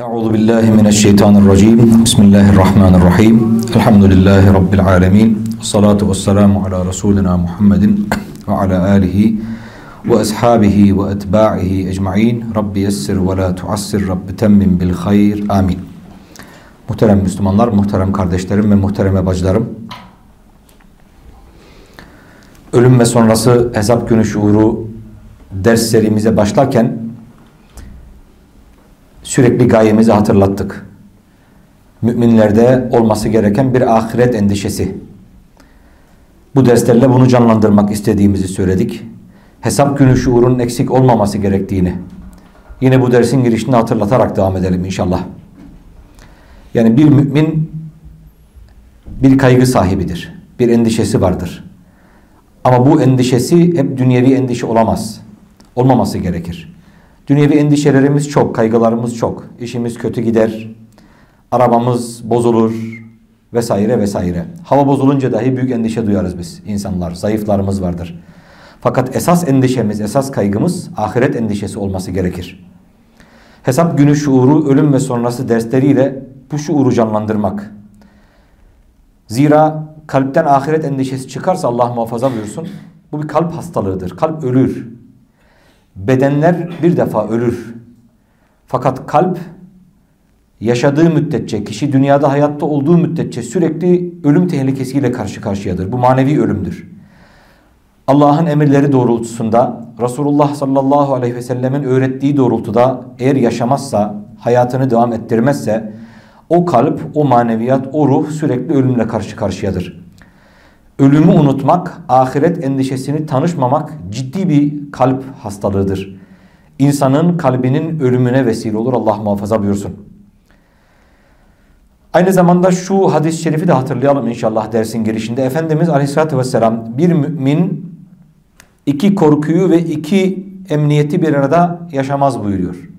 Euzu billahi mineşşeytanirracim. Bismillahirrahmanirrahim. Elhamdülillahi rabbil alamin. Salatu vesselamu ala rasulina Muhammedin ve ala alihi ve ashabihi ve etba'ihi ecmaîn. Rabbi yessir ve la tuassir. Rabbi temmim bil hayr. Amin. Muhterem Müslümanlar, muhterem kardeşlerim ve muhterem bacılarım. Ölüm ve sonrası hesap günü şuuru ders serimize başlarken sürekli gayemizi hatırlattık. Müminlerde olması gereken bir ahiret endişesi. Bu derslerle bunu canlandırmak istediğimizi söyledik. Hesap günü şuurunun eksik olmaması gerektiğini yine bu dersin girişinde hatırlatarak devam edelim inşallah. Yani bir mümin bir kaygı sahibidir. Bir endişesi vardır. Ama bu endişesi hep dünyevi endişe olamaz. Olmaması gerekir. Dünyevi endişelerimiz çok, kaygılarımız çok. İşimiz kötü gider, arabamız bozulur vesaire vesaire. Hava bozulunca dahi büyük endişe duyarız biz insanlar. Zayıflarımız vardır. Fakat esas endişemiz, esas kaygımız ahiret endişesi olması gerekir. Hesap günü şuuru, ölüm ve sonrası dersleriyle bu şuuru canlandırmak. Zira kalpten ahiret endişesi çıkarsa Allah muhafaza buyursun. Bu bir kalp hastalığıdır. Kalp ölür. Bedenler bir defa ölür. Fakat kalp yaşadığı müddetçe, kişi dünyada hayatta olduğu müddetçe sürekli ölüm tehlikesiyle karşı karşıyadır. Bu manevi ölümdür. Allah'ın emirleri doğrultusunda, Resulullah sallallahu aleyhi ve sellemin öğrettiği doğrultuda eğer yaşamazsa, hayatını devam ettirmezse, o kalp, o maneviyat, o ruh sürekli ölümle karşı karşıyadır. Ölümü unutmak, ahiret endişesini tanışmamak ciddi bir kalp hastalığıdır. İnsanın kalbinin ölümüne vesile olur Allah muhafaza buyursun. Aynı zamanda şu hadis-i şerifi de hatırlayalım inşallah dersin girişinde. Efendimiz aleyhissalatü vesselam bir mümin iki korkuyu ve iki emniyeti bir arada yaşamaz buyuruyor.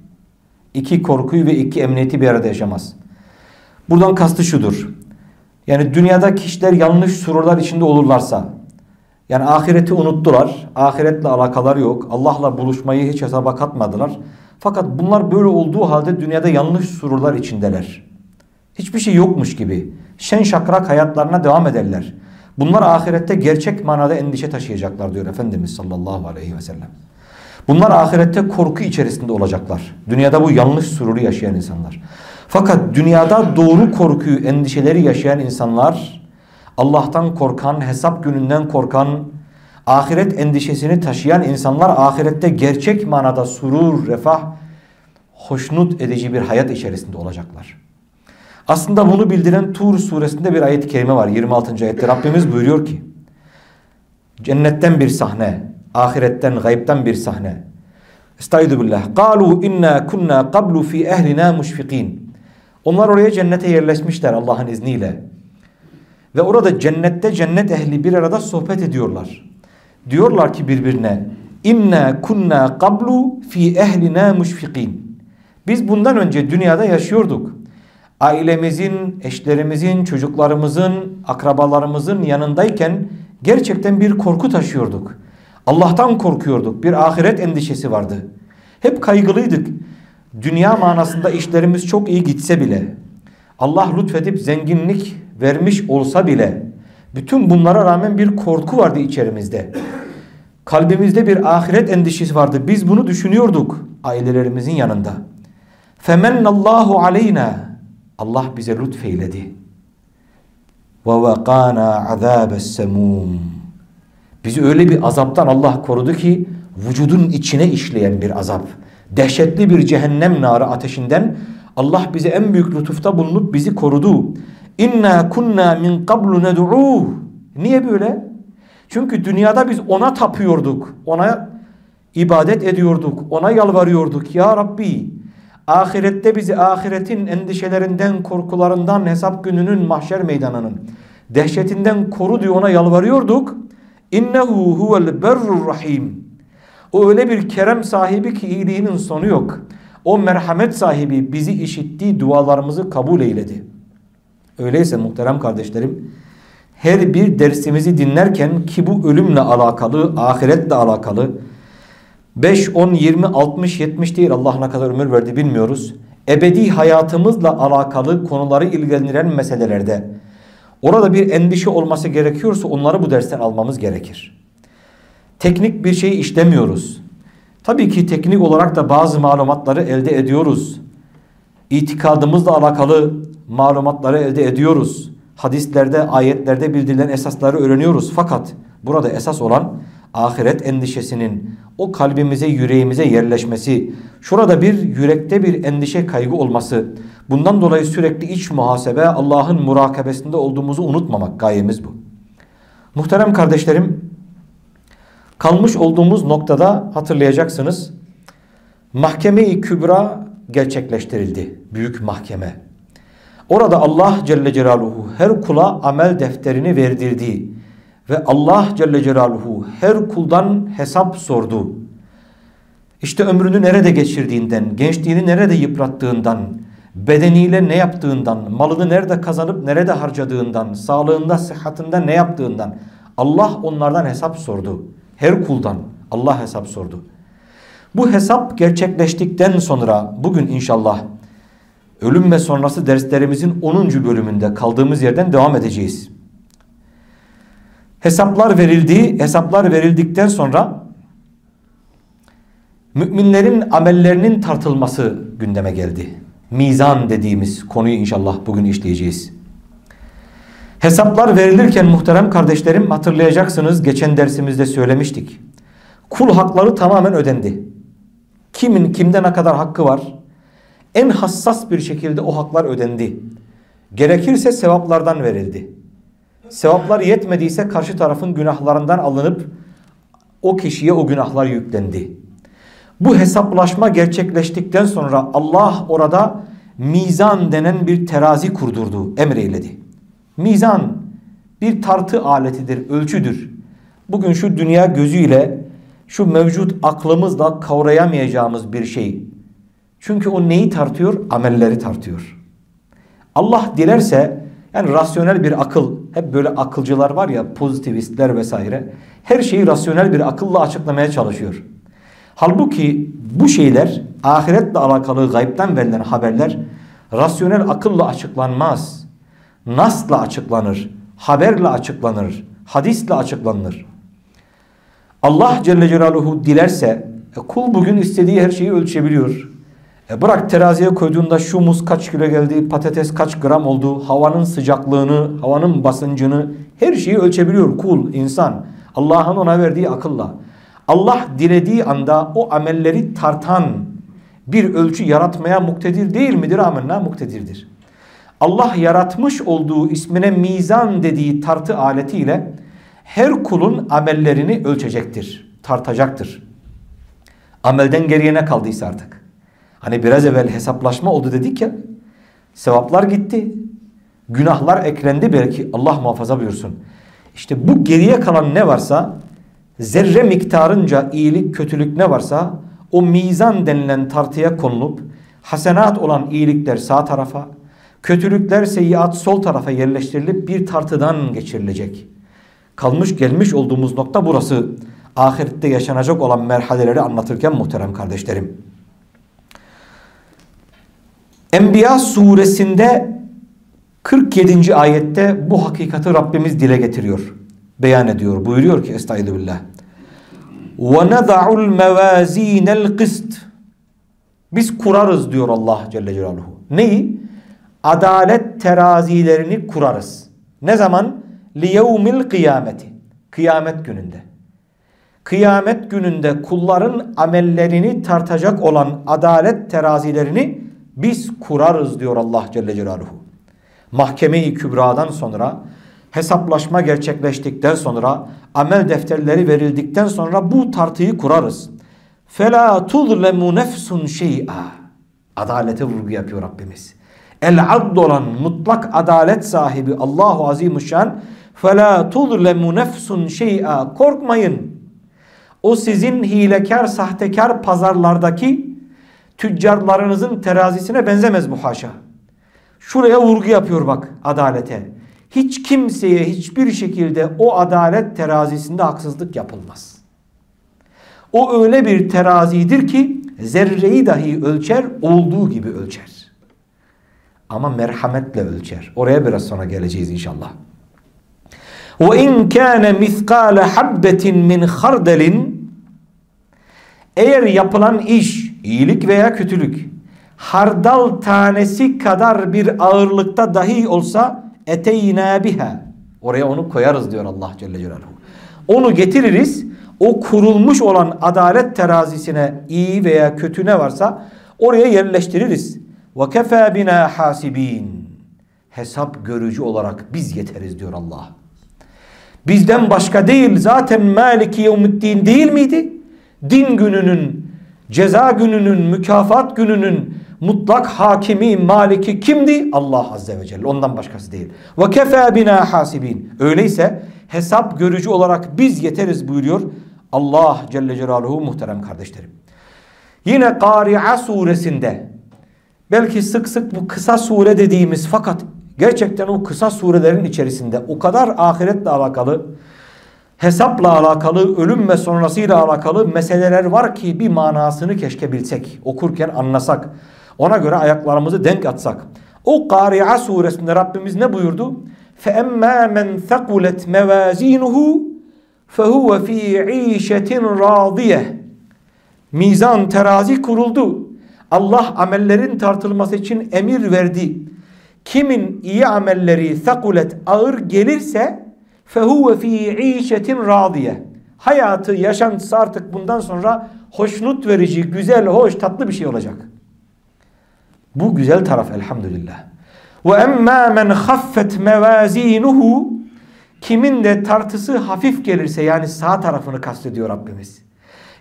İki korkuyu ve iki emniyeti bir arada yaşamaz. Buradan kastı şudur. Yani dünyada kişiler yanlış sururlar içinde olurlarsa, yani ahireti unuttular, ahiretle alakaları yok, Allah'la buluşmayı hiç hesaba katmadılar. Fakat bunlar böyle olduğu halde dünyada yanlış sururlar içindeler. Hiçbir şey yokmuş gibi. Şen şakrak hayatlarına devam ederler. Bunlar ahirette gerçek manada endişe taşıyacaklar diyor Efendimiz sallallahu aleyhi ve sellem. Bunlar ahirette korku içerisinde olacaklar. Dünyada bu yanlış sururu yaşayan insanlar. Fakat dünyada doğru korkuyu, endişeleri yaşayan insanlar Allah'tan korkan, hesap gününden korkan, ahiret endişesini taşıyan insanlar ahirette gerçek manada surur, refah, hoşnut edici bir hayat içerisinde olacaklar. Aslında bunu bildiren Tur suresinde bir ayet-i kerime var. 26. ayette Rabbimiz buyuruyor ki Cennetten bir sahne, ahiretten, gaybten bir sahne. Estaizu billah. Kalu inna kunna qablu fi ehlina müşfikin onlar oraya cennete yerleşmişler Allah'ın izniyle. Ve orada cennette cennet ehli bir arada sohbet ediyorlar. Diyorlar ki birbirine inna kunna qablu fi ehlina müşfikin. Biz bundan önce dünyada yaşıyorduk. Ailemizin, eşlerimizin, çocuklarımızın, akrabalarımızın yanındayken gerçekten bir korku taşıyorduk. Allah'tan korkuyorduk. Bir ahiret endişesi vardı. Hep kaygılıydık dünya manasında işlerimiz çok iyi gitse bile, Allah lütfedip zenginlik vermiş olsa bile, bütün bunlara rağmen bir korku vardı içerimizde. Kalbimizde bir ahiret endişesi vardı. Biz bunu düşünüyorduk ailelerimizin yanında. Femennallahu aleyna. Allah bize lütfeyledi. Ve vekana azabes semum. Bizi öyle bir azaptan Allah korudu ki vücudun içine işleyen bir azap dehşetli bir cehennem narı ateşinden Allah bize en büyük lütufta bulunup bizi korudu. İnna kunna min qablu ned'uh. Niye böyle? Çünkü dünyada biz ona tapıyorduk. Ona ibadet ediyorduk. Ona yalvarıyorduk. Ya Rabbi ahirette bizi ahiretin endişelerinden, korkularından, hesap gününün, mahşer meydanının dehşetinden koru diye ona yalvarıyorduk. İnnehu huvel berrur rahim. O öyle bir kerem sahibi ki iyiliğinin sonu yok. O merhamet sahibi bizi işittiği dualarımızı kabul eyledi. Öyleyse muhterem kardeşlerim her bir dersimizi dinlerken ki bu ölümle alakalı, ahiretle alakalı 5, 10, 20, 60, 70 değil Allah ne kadar ömür verdi bilmiyoruz. ebedi hayatımızla alakalı konuları ilgilendiren meselelerde orada bir endişe olması gerekiyorsa onları bu dersten almamız gerekir. Teknik bir şey işlemiyoruz. Tabii ki teknik olarak da bazı malumatları elde ediyoruz. İtikadımızla alakalı malumatları elde ediyoruz. Hadislerde, ayetlerde bildirilen esasları öğreniyoruz. Fakat burada esas olan ahiret endişesinin o kalbimize, yüreğimize yerleşmesi, şurada bir yürekte bir endişe kaygı olması, bundan dolayı sürekli iç muhasebe, Allah'ın murakabesinde olduğumuzu unutmamak gayemiz bu. Muhterem kardeşlerim, kalmış olduğumuz noktada hatırlayacaksınız, Mahkeme-i Kübra gerçekleştirildi. Büyük mahkeme. Orada Allah Celle Celaluhu her kula amel defterini verdirdi. Ve Allah Celle Celaluhu her kuldan hesap sordu. İşte ömrünü nerede geçirdiğinden, gençliğini nerede yıprattığından, bedeniyle ne yaptığından, malını nerede kazanıp nerede harcadığından, sağlığında, sıhhatında ne yaptığından Allah onlardan hesap sordu. Her kuldan Allah hesap sordu. Bu hesap gerçekleştikten sonra bugün inşallah ölüm ve sonrası derslerimizin 10. bölümünde kaldığımız yerden devam edeceğiz. Hesaplar verildiği, hesaplar verildikten sonra müminlerin amellerinin tartılması gündeme geldi. Mizan dediğimiz konuyu inşallah bugün işleyeceğiz. Hesaplar verilirken muhterem kardeşlerim hatırlayacaksınız geçen dersimizde söylemiştik. Kul hakları tamamen ödendi. Kimin kimde ne kadar hakkı var? En hassas bir şekilde o haklar ödendi. Gerekirse sevaplardan verildi. Sevaplar yetmediyse karşı tarafın günahlarından alınıp o kişiye o günahlar yüklendi. Bu hesaplaşma gerçekleştikten sonra Allah orada mizan denen bir terazi kurdurdu, emreyledi. Mizan bir tartı aletidir, ölçüdür. Bugün şu dünya gözüyle şu mevcut aklımızla kavrayamayacağımız bir şey. Çünkü o neyi tartıyor? Amelleri tartıyor. Allah dilerse yani rasyonel bir akıl, hep böyle akılcılar var ya pozitivistler vesaire. Her şeyi rasyonel bir akılla açıklamaya çalışıyor. Halbuki bu şeyler ahiretle alakalı gaybden verilen haberler rasyonel akılla açıklanmaz. Nasla açıklanır, haberle açıklanır, hadisle açıklanır. Allah Celle Celaluhu dilerse e, kul bugün istediği her şeyi ölçebiliyor. E bırak teraziye koyduğunda şu muz kaç kilo geldi, patates kaç gram oldu, havanın sıcaklığını, havanın basıncını her şeyi ölçebiliyor kul, insan. Allah'ın ona verdiği akılla. Allah dilediği anda o amelleri tartan bir ölçü yaratmaya muktedir değil midir? Amenna muktedirdir. Allah yaratmış olduğu ismine mizan dediği tartı aletiyle her kulun amellerini ölçecektir, tartacaktır. Amelden geriye ne kaldıysa artık. Hani biraz evvel hesaplaşma oldu dedik ya. Sevaplar gitti. Günahlar eklendi belki Allah muhafaza buyursun. İşte bu geriye kalan ne varsa zerre miktarınca iyilik kötülük ne varsa o mizan denilen tartıya konulup hasenat olan iyilikler sağ tarafa kötülükler seyyiat sol tarafa yerleştirilip bir tartıdan geçirilecek. Kalmış gelmiş olduğumuz nokta burası. Ahirette yaşanacak olan merhaleleri anlatırken muhterem kardeşlerim. Enbiya suresinde 47. ayette bu hakikati Rabbimiz dile getiriyor. Beyan ediyor. Buyuruyor ki Estaizu billah. وَنَضَعُ الْمَوَازِينَ الْقِسْطِ Biz kurarız diyor Allah Celle Celaluhu. Neyi? Adalet terazilerini kurarız. Ne zaman? لِيَوْمِ kıyameti. Kıyamet gününde. Kıyamet gününde kulların amellerini tartacak olan adalet terazilerini biz kurarız diyor Allah Celle Celaluhu. Mahkeme-i Kübra'dan sonra hesaplaşma gerçekleştikten sonra amel defterleri verildikten sonra bu tartıyı kurarız. Fela tuzlemu nefsun şey'a. Adalete vurgu yapıyor Rabbimiz. El adl olan mutlak adalet sahibi Allahu Azimuşşan fela tuzlemu nefsun şey'a. Korkmayın. O sizin hilekar, sahtekar pazarlardaki tüccarlarınızın terazisine benzemez bu haşa. Şuraya vurgu yapıyor bak adalete. Hiç kimseye hiçbir şekilde o adalet terazisinde haksızlık yapılmaz. O öyle bir terazidir ki zerreyi dahi ölçer, olduğu gibi ölçer ama merhametle ölçer. Oraya biraz sonra geleceğiz inşallah. Ve in kana miskale habbetin min hardelin eğer yapılan iş iyilik veya kötülük hardal tanesi kadar bir ağırlıkta dahi olsa eteyna biha oraya onu koyarız diyor Allah Celle Celaluhu. Onu getiririz o kurulmuş olan adalet terazisine iyi veya kötü ne varsa oraya yerleştiririz. Ve kefa bina hasibin. Hesap görücü olarak biz yeteriz diyor Allah. Bizden başka değil zaten Maliki Yevmiddin değil miydi? Din gününün, ceza gününün, mükafat gününün mutlak hakimi, maliki kimdi? Allah Azze ve Celle. Ondan başkası değil. Ve kefa bina hasibin. Öyleyse hesap görücü olarak biz yeteriz buyuruyor Allah Celle Celaluhu muhterem kardeşlerim. Yine Kari'a suresinde belki sık sık bu kısa sure dediğimiz fakat gerçekten o kısa surelerin içerisinde o kadar ahiretle alakalı hesapla alakalı, ölüm ve sonrasıyla alakalı meseleler var ki bir manasını keşke bilsek, okurken anlasak. Ona göre ayaklarımızı denk atsak. O Kari'a suresinde Rabbimiz ne buyurdu? فَاَمَّا مَنْ ثَقُلَتْ مَوَازِينُهُ فَهُوَ ف۪ي عِيشَةٍ رَاضِيَةٍ Mizan, terazi kuruldu. Allah amellerin tartılması için emir verdi. Kimin iyi amelleri sakulet ağır gelirse fehuve fi işetin radiye. Hayatı, yaşantısı artık bundan sonra hoşnut verici, güzel, hoş, tatlı bir şey olacak. Bu güzel taraf elhamdülillah. Ve emmâ men haffet mevazinuhu kimin de tartısı hafif gelirse yani sağ tarafını kastediyor Rabbimiz.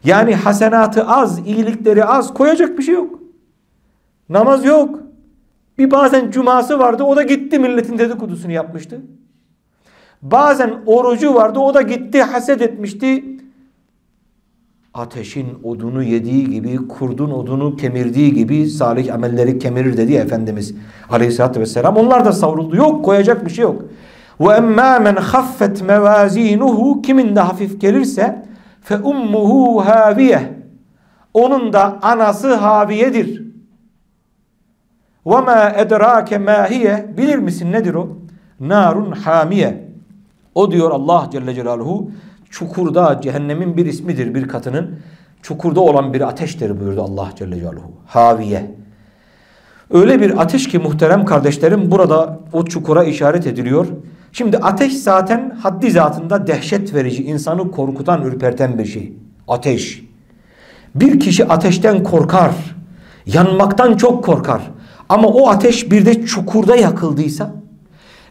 Yani hasenatı az, iyilikleri az koyacak bir şey yok. Namaz yok. Bir bazen cuması vardı o da gitti milletin dedikodusunu yapmıştı. Bazen orucu vardı o da gitti haset etmişti. Ateşin odunu yediği gibi, kurdun odunu kemirdiği gibi salih amelleri kemirir dedi Efendimiz Aleyhisselatü Vesselam. Onlar da savruldu. Yok koyacak bir şey yok. Emmâ men haffet mevâzînuhu kimin de hafif gelirse ummuhu haviye onun da anası haviyedir. Ve ma edrake ma hiye bilir misin nedir o? Narun hamiye. O diyor Allah Celle Celaluhu çukurda cehennemin bir ismidir bir katının. Çukurda olan bir ateştir buyurdu Allah Celle Celaluhu. Haviye. Öyle bir ateş ki muhterem kardeşlerim burada o çukura işaret ediliyor. Şimdi ateş zaten haddi zatında dehşet verici, insanı korkutan, ürperten bir şey. Ateş. Bir kişi ateşten korkar. Yanmaktan çok korkar. Ama o ateş bir de çukurda yakıldıysa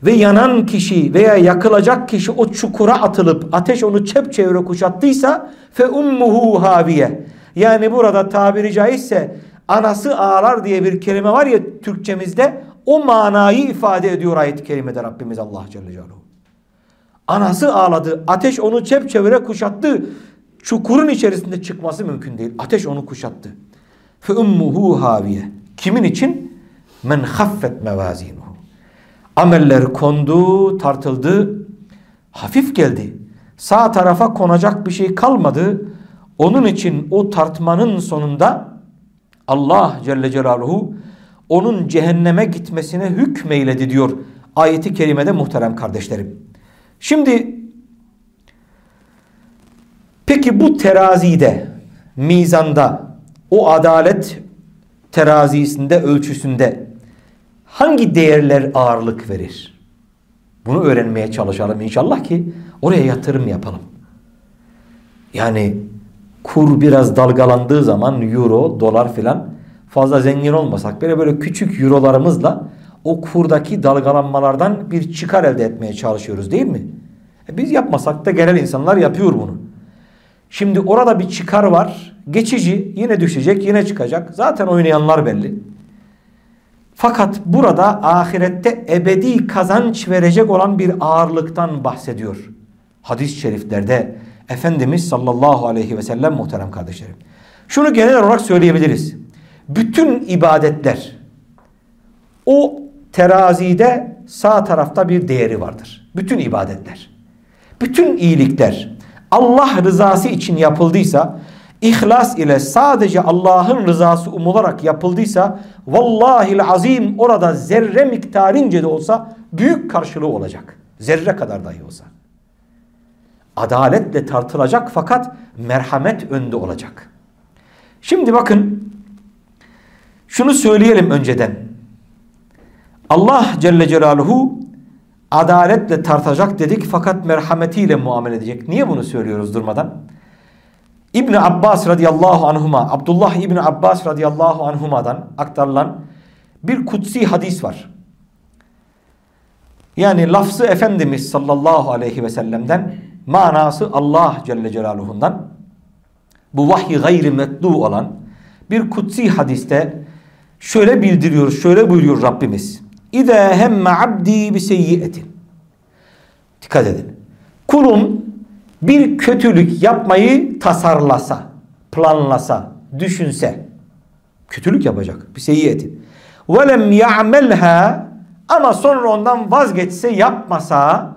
ve yanan kişi veya yakılacak kişi o çukura atılıp ateş onu çepçevre kuşattıysa fe ummuhu haviye. Yani burada tabiri caizse anası ağlar diye bir kelime var ya Türkçemizde o manayı ifade ediyor ayet-i kerimede Rabbimiz Allah Celle Celaluhu. Anası ağladı. Ateş onu çepçevre kuşattı. Çukurun içerisinde çıkması mümkün değil. Ateş onu kuşattı. Fe ummuhu haviye. Kimin için? Men haffet mevazinuhu. Ameller kondu, tartıldı. Hafif geldi. Sağ tarafa konacak bir şey kalmadı. Onun için o tartmanın sonunda Allah Celle Celaluhu onun cehenneme gitmesine hükmeyledi diyor ayeti kerimede muhterem kardeşlerim. Şimdi peki bu terazide, mizanda, o adalet terazisinde, ölçüsünde hangi değerler ağırlık verir? Bunu öğrenmeye çalışalım inşallah ki oraya yatırım yapalım. Yani kur biraz dalgalandığı zaman euro, dolar filan fazla zengin olmasak bile böyle küçük eurolarımızla o kurdaki dalgalanmalardan bir çıkar elde etmeye çalışıyoruz değil mi? E biz yapmasak da genel insanlar yapıyor bunu. Şimdi orada bir çıkar var. Geçici yine düşecek yine çıkacak. Zaten oynayanlar belli. Fakat burada ahirette ebedi kazanç verecek olan bir ağırlıktan bahsediyor. Hadis-i şeriflerde Efendimiz sallallahu aleyhi ve sellem muhterem kardeşlerim. Şunu genel olarak söyleyebiliriz. Bütün ibadetler o terazide sağ tarafta bir değeri vardır. Bütün ibadetler. Bütün iyilikler Allah rızası için yapıldıysa ihlas ile sadece Allah'ın rızası umularak yapıldıysa vallahi azim orada zerre miktarınca de olsa büyük karşılığı olacak. Zerre kadar dahi olsa. Adaletle tartılacak fakat merhamet önde olacak. Şimdi bakın şunu söyleyelim önceden. Allah Celle Celaluhu adaletle tartacak dedik fakat merhametiyle muamele edecek. Niye bunu söylüyoruz durmadan? İbn Abbas radıyallahu anhuma, Abdullah İbn Abbas radıyallahu anhuma'dan aktarılan bir kutsi hadis var. Yani lafzı Efendimiz sallallahu aleyhi ve sellem'den, manası Allah Celle Celaluhu'ndan. Bu vahyi gayri metlu olan bir kutsi hadiste şöyle bildiriyor, şöyle buyuruyor Rabbimiz. İde hemme abdi bi seyyiyetin. Dikkat edin. Kulum bir kötülük yapmayı tasarlasa, planlasa, düşünse, kötülük yapacak bir seyyiyetin. وَلَمْ يَعْمَلْهَا ama sonra ondan vazgeçse yapmasa,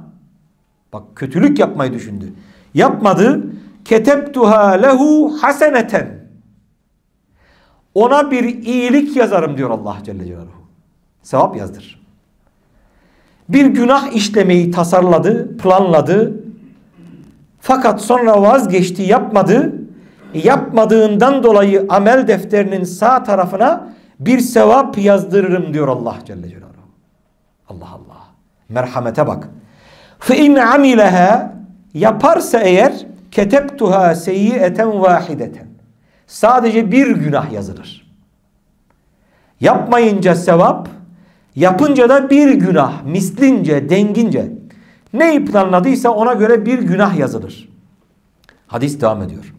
bak kötülük yapmayı düşündü. Yapmadı. Ketebtuha lehu haseneten. Ona bir iyilik yazarım diyor Allah Celle Celaluhu. Sevap yazdır. Bir günah işlemeyi tasarladı, planladı, fakat sonra vazgeçti yapmadı. Yapmadığından dolayı amel defterinin sağ tarafına bir sevap yazdırırım diyor Allah Celle Celaluhu. Allah Allah. Merhamete bak. İn amileha yaparsa eğer ketebtuha seyyieten vahideten. Sadece bir günah yazılır. Yapmayınca sevap, yapınca da bir günah, mislince, dengince. Neyi planladıysa ona göre bir günah yazılır. Hadis devam ediyor.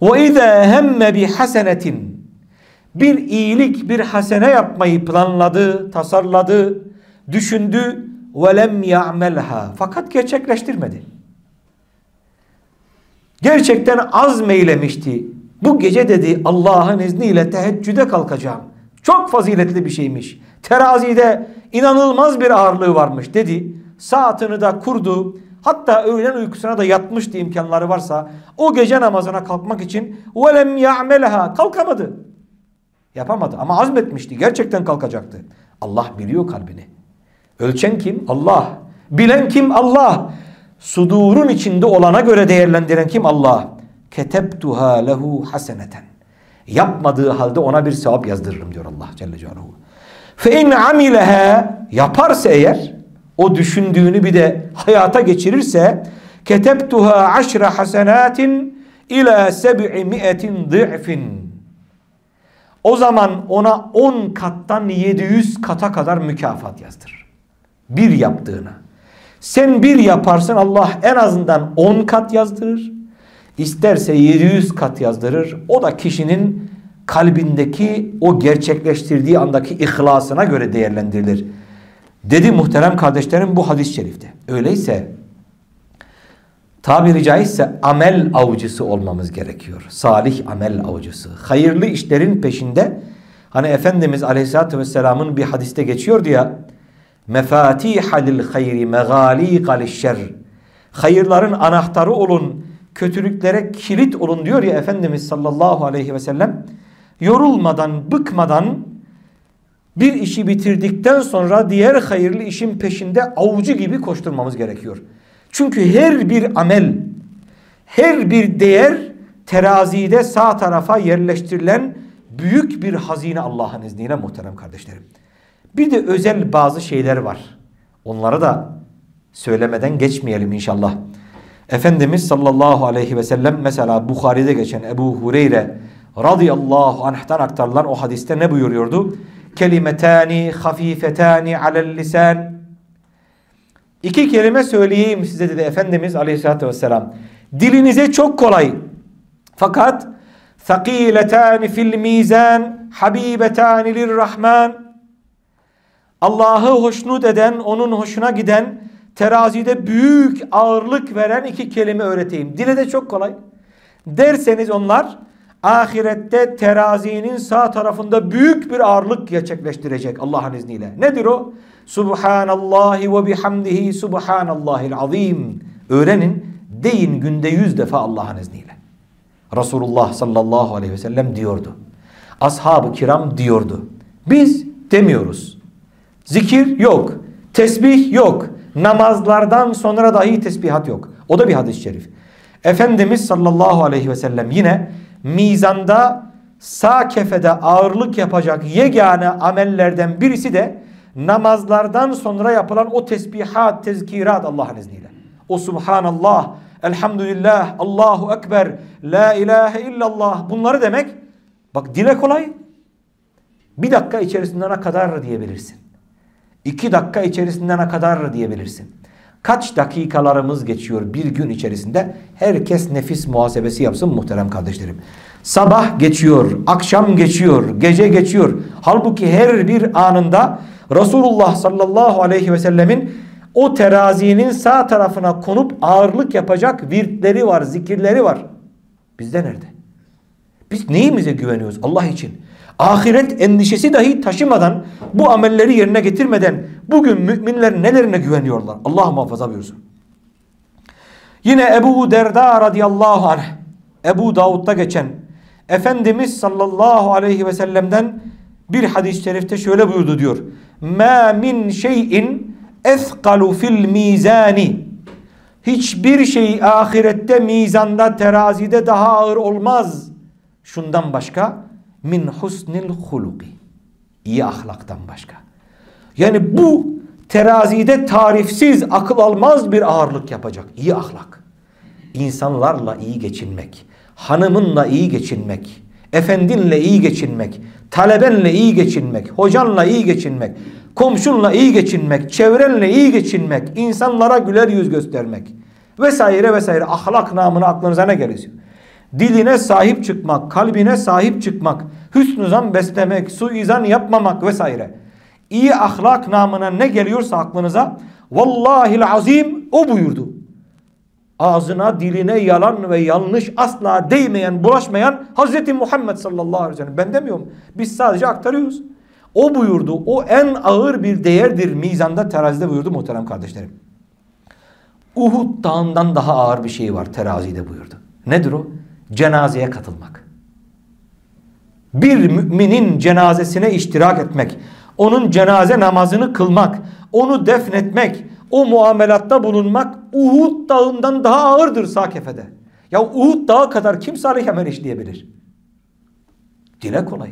وَاِذَا هَمَّ بِحَسَنَةٍ Bir iyilik, bir hasene yapmayı planladı, tasarladı, düşündü. وَلَمْ يَعْمَلْهَا Fakat gerçekleştirmedi. Gerçekten azmeylemişti. Bu gece dedi Allah'ın izniyle teheccüde kalkacağım. Çok faziletli bir şeymiş. Terazide inanılmaz bir ağırlığı varmış dedi saatini de kurdu. Hatta öğlen uykusuna da yatmıştı imkanları varsa o gece namazına kalkmak için velem ya'melha kalkamadı. Yapamadı ama azmetmişti. Gerçekten kalkacaktı. Allah biliyor kalbini. Ölçen kim? Allah. Bilen kim? Allah. Sudurun içinde olana göre değerlendiren kim? Allah. Ketebtuha lehu haseneten. Yapmadığı halde ona bir sevap yazdırırım diyor Allah Celle Celaluhu. Fe in amileha yaparsa eğer o düşündüğünü bir de hayata geçirirse ketebtuha aşra hasenatin ila seb'i mi'etin dı'fin o zaman ona 10 kattan 700 kata kadar mükafat yazdır. Bir yaptığına. Sen bir yaparsın Allah en azından 10 kat yazdırır. İsterse 700 kat yazdırır. O da kişinin kalbindeki o gerçekleştirdiği andaki ihlasına göre değerlendirilir. Dedi muhterem kardeşlerim bu hadis-i şerifte. Öyleyse tabiri caizse amel avcısı olmamız gerekiyor. Salih amel avcısı. Hayırlı işlerin peşinde hani Efendimiz Aleyhisselatü Vesselam'ın bir hadiste geçiyordu ya mefatihalil hayri megali şer hayırların anahtarı olun kötülüklere kilit olun diyor ya Efendimiz sallallahu aleyhi ve sellem yorulmadan bıkmadan bir işi bitirdikten sonra diğer hayırlı işin peşinde avucu gibi koşturmamız gerekiyor. Çünkü her bir amel, her bir değer terazide sağ tarafa yerleştirilen büyük bir hazine Allah'ın izniyle muhterem kardeşlerim. Bir de özel bazı şeyler var. Onları da söylemeden geçmeyelim inşallah. Efendimiz sallallahu aleyhi ve sellem mesela Bukhari'de geçen Ebu Hureyre radıyallahu anh'tan aktarılan o hadiste ne buyuruyordu? Kelimetani hafifetani alel lisan. İki kelime söyleyeyim size dedi Efendimiz Aleyhisselatü Vesselam. Dilinize çok kolay. Fakat thakiletani fil mizan habibetani lirrahman. Allah'ı hoşnut eden, onun hoşuna giden, terazide büyük ağırlık veren iki kelime öğreteyim. Dile de çok kolay. Derseniz onlar ahirette terazinin sağ tarafında büyük bir ağırlık gerçekleştirecek Allah'ın izniyle. Nedir o? Subhanallahi ve bihamdihi subhanallahil azim. Öğrenin, deyin günde yüz defa Allah'ın izniyle. Resulullah sallallahu aleyhi ve sellem diyordu. Ashab-ı kiram diyordu. Biz demiyoruz. Zikir yok. Tesbih yok. Namazlardan sonra dahi tesbihat yok. O da bir hadis-i şerif. Efendimiz sallallahu aleyhi ve sellem yine mizanda sağ kefede ağırlık yapacak yegane amellerden birisi de namazlardan sonra yapılan o tesbihat, tezkirat Allah'ın izniyle. O subhanallah, elhamdülillah, Allahu ekber, la ilahe illallah bunları demek bak dile kolay. Bir dakika içerisinde ne kadar diyebilirsin. İki dakika içerisinde ne kadar diyebilirsin. Kaç dakikalarımız geçiyor bir gün içerisinde? Herkes nefis muhasebesi yapsın muhterem kardeşlerim. Sabah geçiyor, akşam geçiyor, gece geçiyor. Halbuki her bir anında Resulullah sallallahu aleyhi ve sellemin o terazinin sağ tarafına konup ağırlık yapacak virtleri var, zikirleri var. Bizde nerede? Biz neyimize güveniyoruz Allah için? Ahiret endişesi dahi taşımadan bu amelleri yerine getirmeden bugün müminler nelerine güveniyorlar? Allah muhafaza buyursun. Yine Ebu Derda radıyallahu anh Ebu Davud'da geçen Efendimiz sallallahu aleyhi ve sellem'den bir hadis-i şerifte şöyle buyurdu diyor. Ma min şeyin efkalu fil mizani. Hiçbir şey ahirette mizanda terazide daha ağır olmaz. Şundan başka min husnil huluki. İyi ahlaktan başka. Yani bu terazide tarifsiz akıl almaz bir ağırlık yapacak. İyi ahlak. İnsanlarla iyi geçinmek. Hanımınla iyi geçinmek. Efendinle iyi geçinmek. Talebenle iyi geçinmek. Hocanla iyi geçinmek. Komşunla iyi geçinmek. Çevrenle iyi geçinmek. insanlara güler yüz göstermek. Vesaire vesaire. Ahlak namına aklınıza ne geliyor? diline sahip çıkmak, kalbine sahip çıkmak, hüsnü zan beslemek, suizan yapmamak vesaire. İyi ahlak namına ne geliyorsa aklınıza vallahil azim o buyurdu. Ağzına diline yalan ve yanlış asla değmeyen bulaşmayan Hazreti Muhammed sallallahu aleyhi ve sellem. Ben demiyorum. Biz sadece aktarıyoruz. O buyurdu. O en ağır bir değerdir mizanda terazide buyurdu muhterem kardeşlerim. Uhud dağından daha ağır bir şey var terazide buyurdu. Nedir o? cenazeye katılmak. Bir müminin cenazesine iştirak etmek, onun cenaze namazını kılmak, onu defnetmek, o muamelatta bulunmak Uhud dağından daha ağırdır sağ kefede. Ya Uhud dağı kadar kim salih amel işleyebilir? Dile kolay.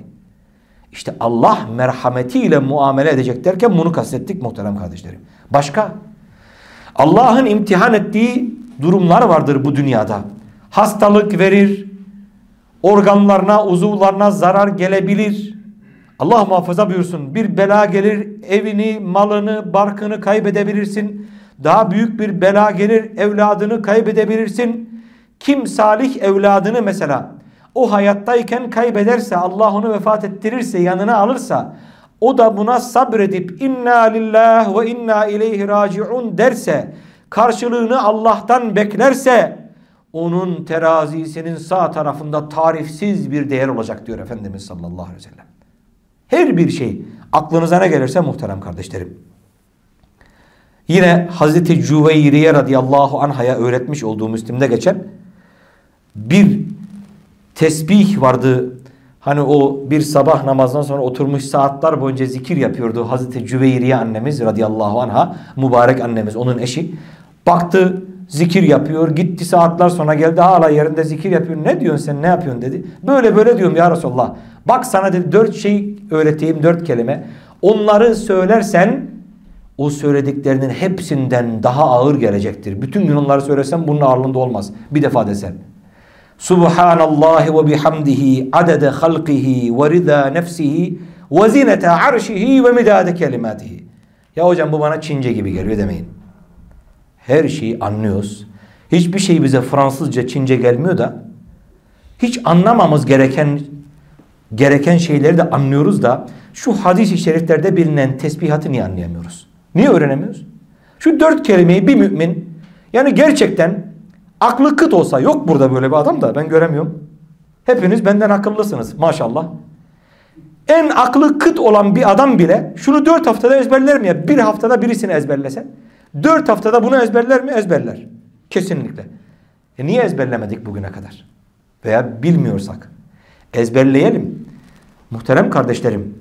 İşte Allah merhametiyle muamele edecek derken bunu kastettik muhterem kardeşlerim. Başka? Allah'ın imtihan ettiği durumlar vardır bu dünyada hastalık verir, organlarına, uzuvlarına zarar gelebilir. Allah muhafaza buyursun. Bir bela gelir, evini, malını, barkını kaybedebilirsin. Daha büyük bir bela gelir, evladını kaybedebilirsin. Kim salih evladını mesela o hayattayken kaybederse, Allah onu vefat ettirirse, yanına alırsa, o da buna sabredip inna lillah ve inna ileyhi raciun derse, karşılığını Allah'tan beklerse, onun terazisinin sağ tarafında tarifsiz bir değer olacak diyor Efendimiz sallallahu aleyhi ve sellem. Her bir şey aklınıza ne gelirse muhterem kardeşlerim. Yine Hazreti Cüveyriye radıyallahu anhaya öğretmiş olduğu Müslim'de geçen bir tesbih vardı. Hani o bir sabah namazdan sonra oturmuş saatler boyunca zikir yapıyordu Hazreti Cüveyriye annemiz radıyallahu anha mübarek annemiz onun eşi. Baktı zikir yapıyor. Gitti saatler sonra geldi hala yerinde zikir yapıyor. Ne diyorsun sen ne yapıyorsun dedi. Böyle böyle diyorum ya Resulallah. Bak sana dedi dört şey öğreteyim dört kelime. Onları söylersen o söylediklerinin hepsinden daha ağır gelecektir. Bütün gün onları söylesen bunun ağırlığında olmaz. Bir defa desen. Subhanallahi ve bihamdihi adede halqihi ve rida nefsihi ve zinete arşihi ve midade kelimatihi. Ya hocam bu bana Çince gibi geliyor demeyin her şeyi anlıyoruz. Hiçbir şey bize Fransızca, Çince gelmiyor da hiç anlamamız gereken gereken şeyleri de anlıyoruz da şu hadis-i şeriflerde bilinen tesbihatı niye anlayamıyoruz? Niye öğrenemiyoruz? Şu dört kelimeyi bir mümin yani gerçekten aklı kıt olsa yok burada böyle bir adam da ben göremiyorum. Hepiniz benden akıllısınız maşallah. En aklı kıt olan bir adam bile şunu dört haftada ezberler mi ya? Bir haftada birisini ezberlese Dört haftada bunu ezberler mi? Ezberler. Kesinlikle. E niye ezberlemedik bugüne kadar? veya bilmiyorsak ezberleyelim. Muhterem kardeşlerim,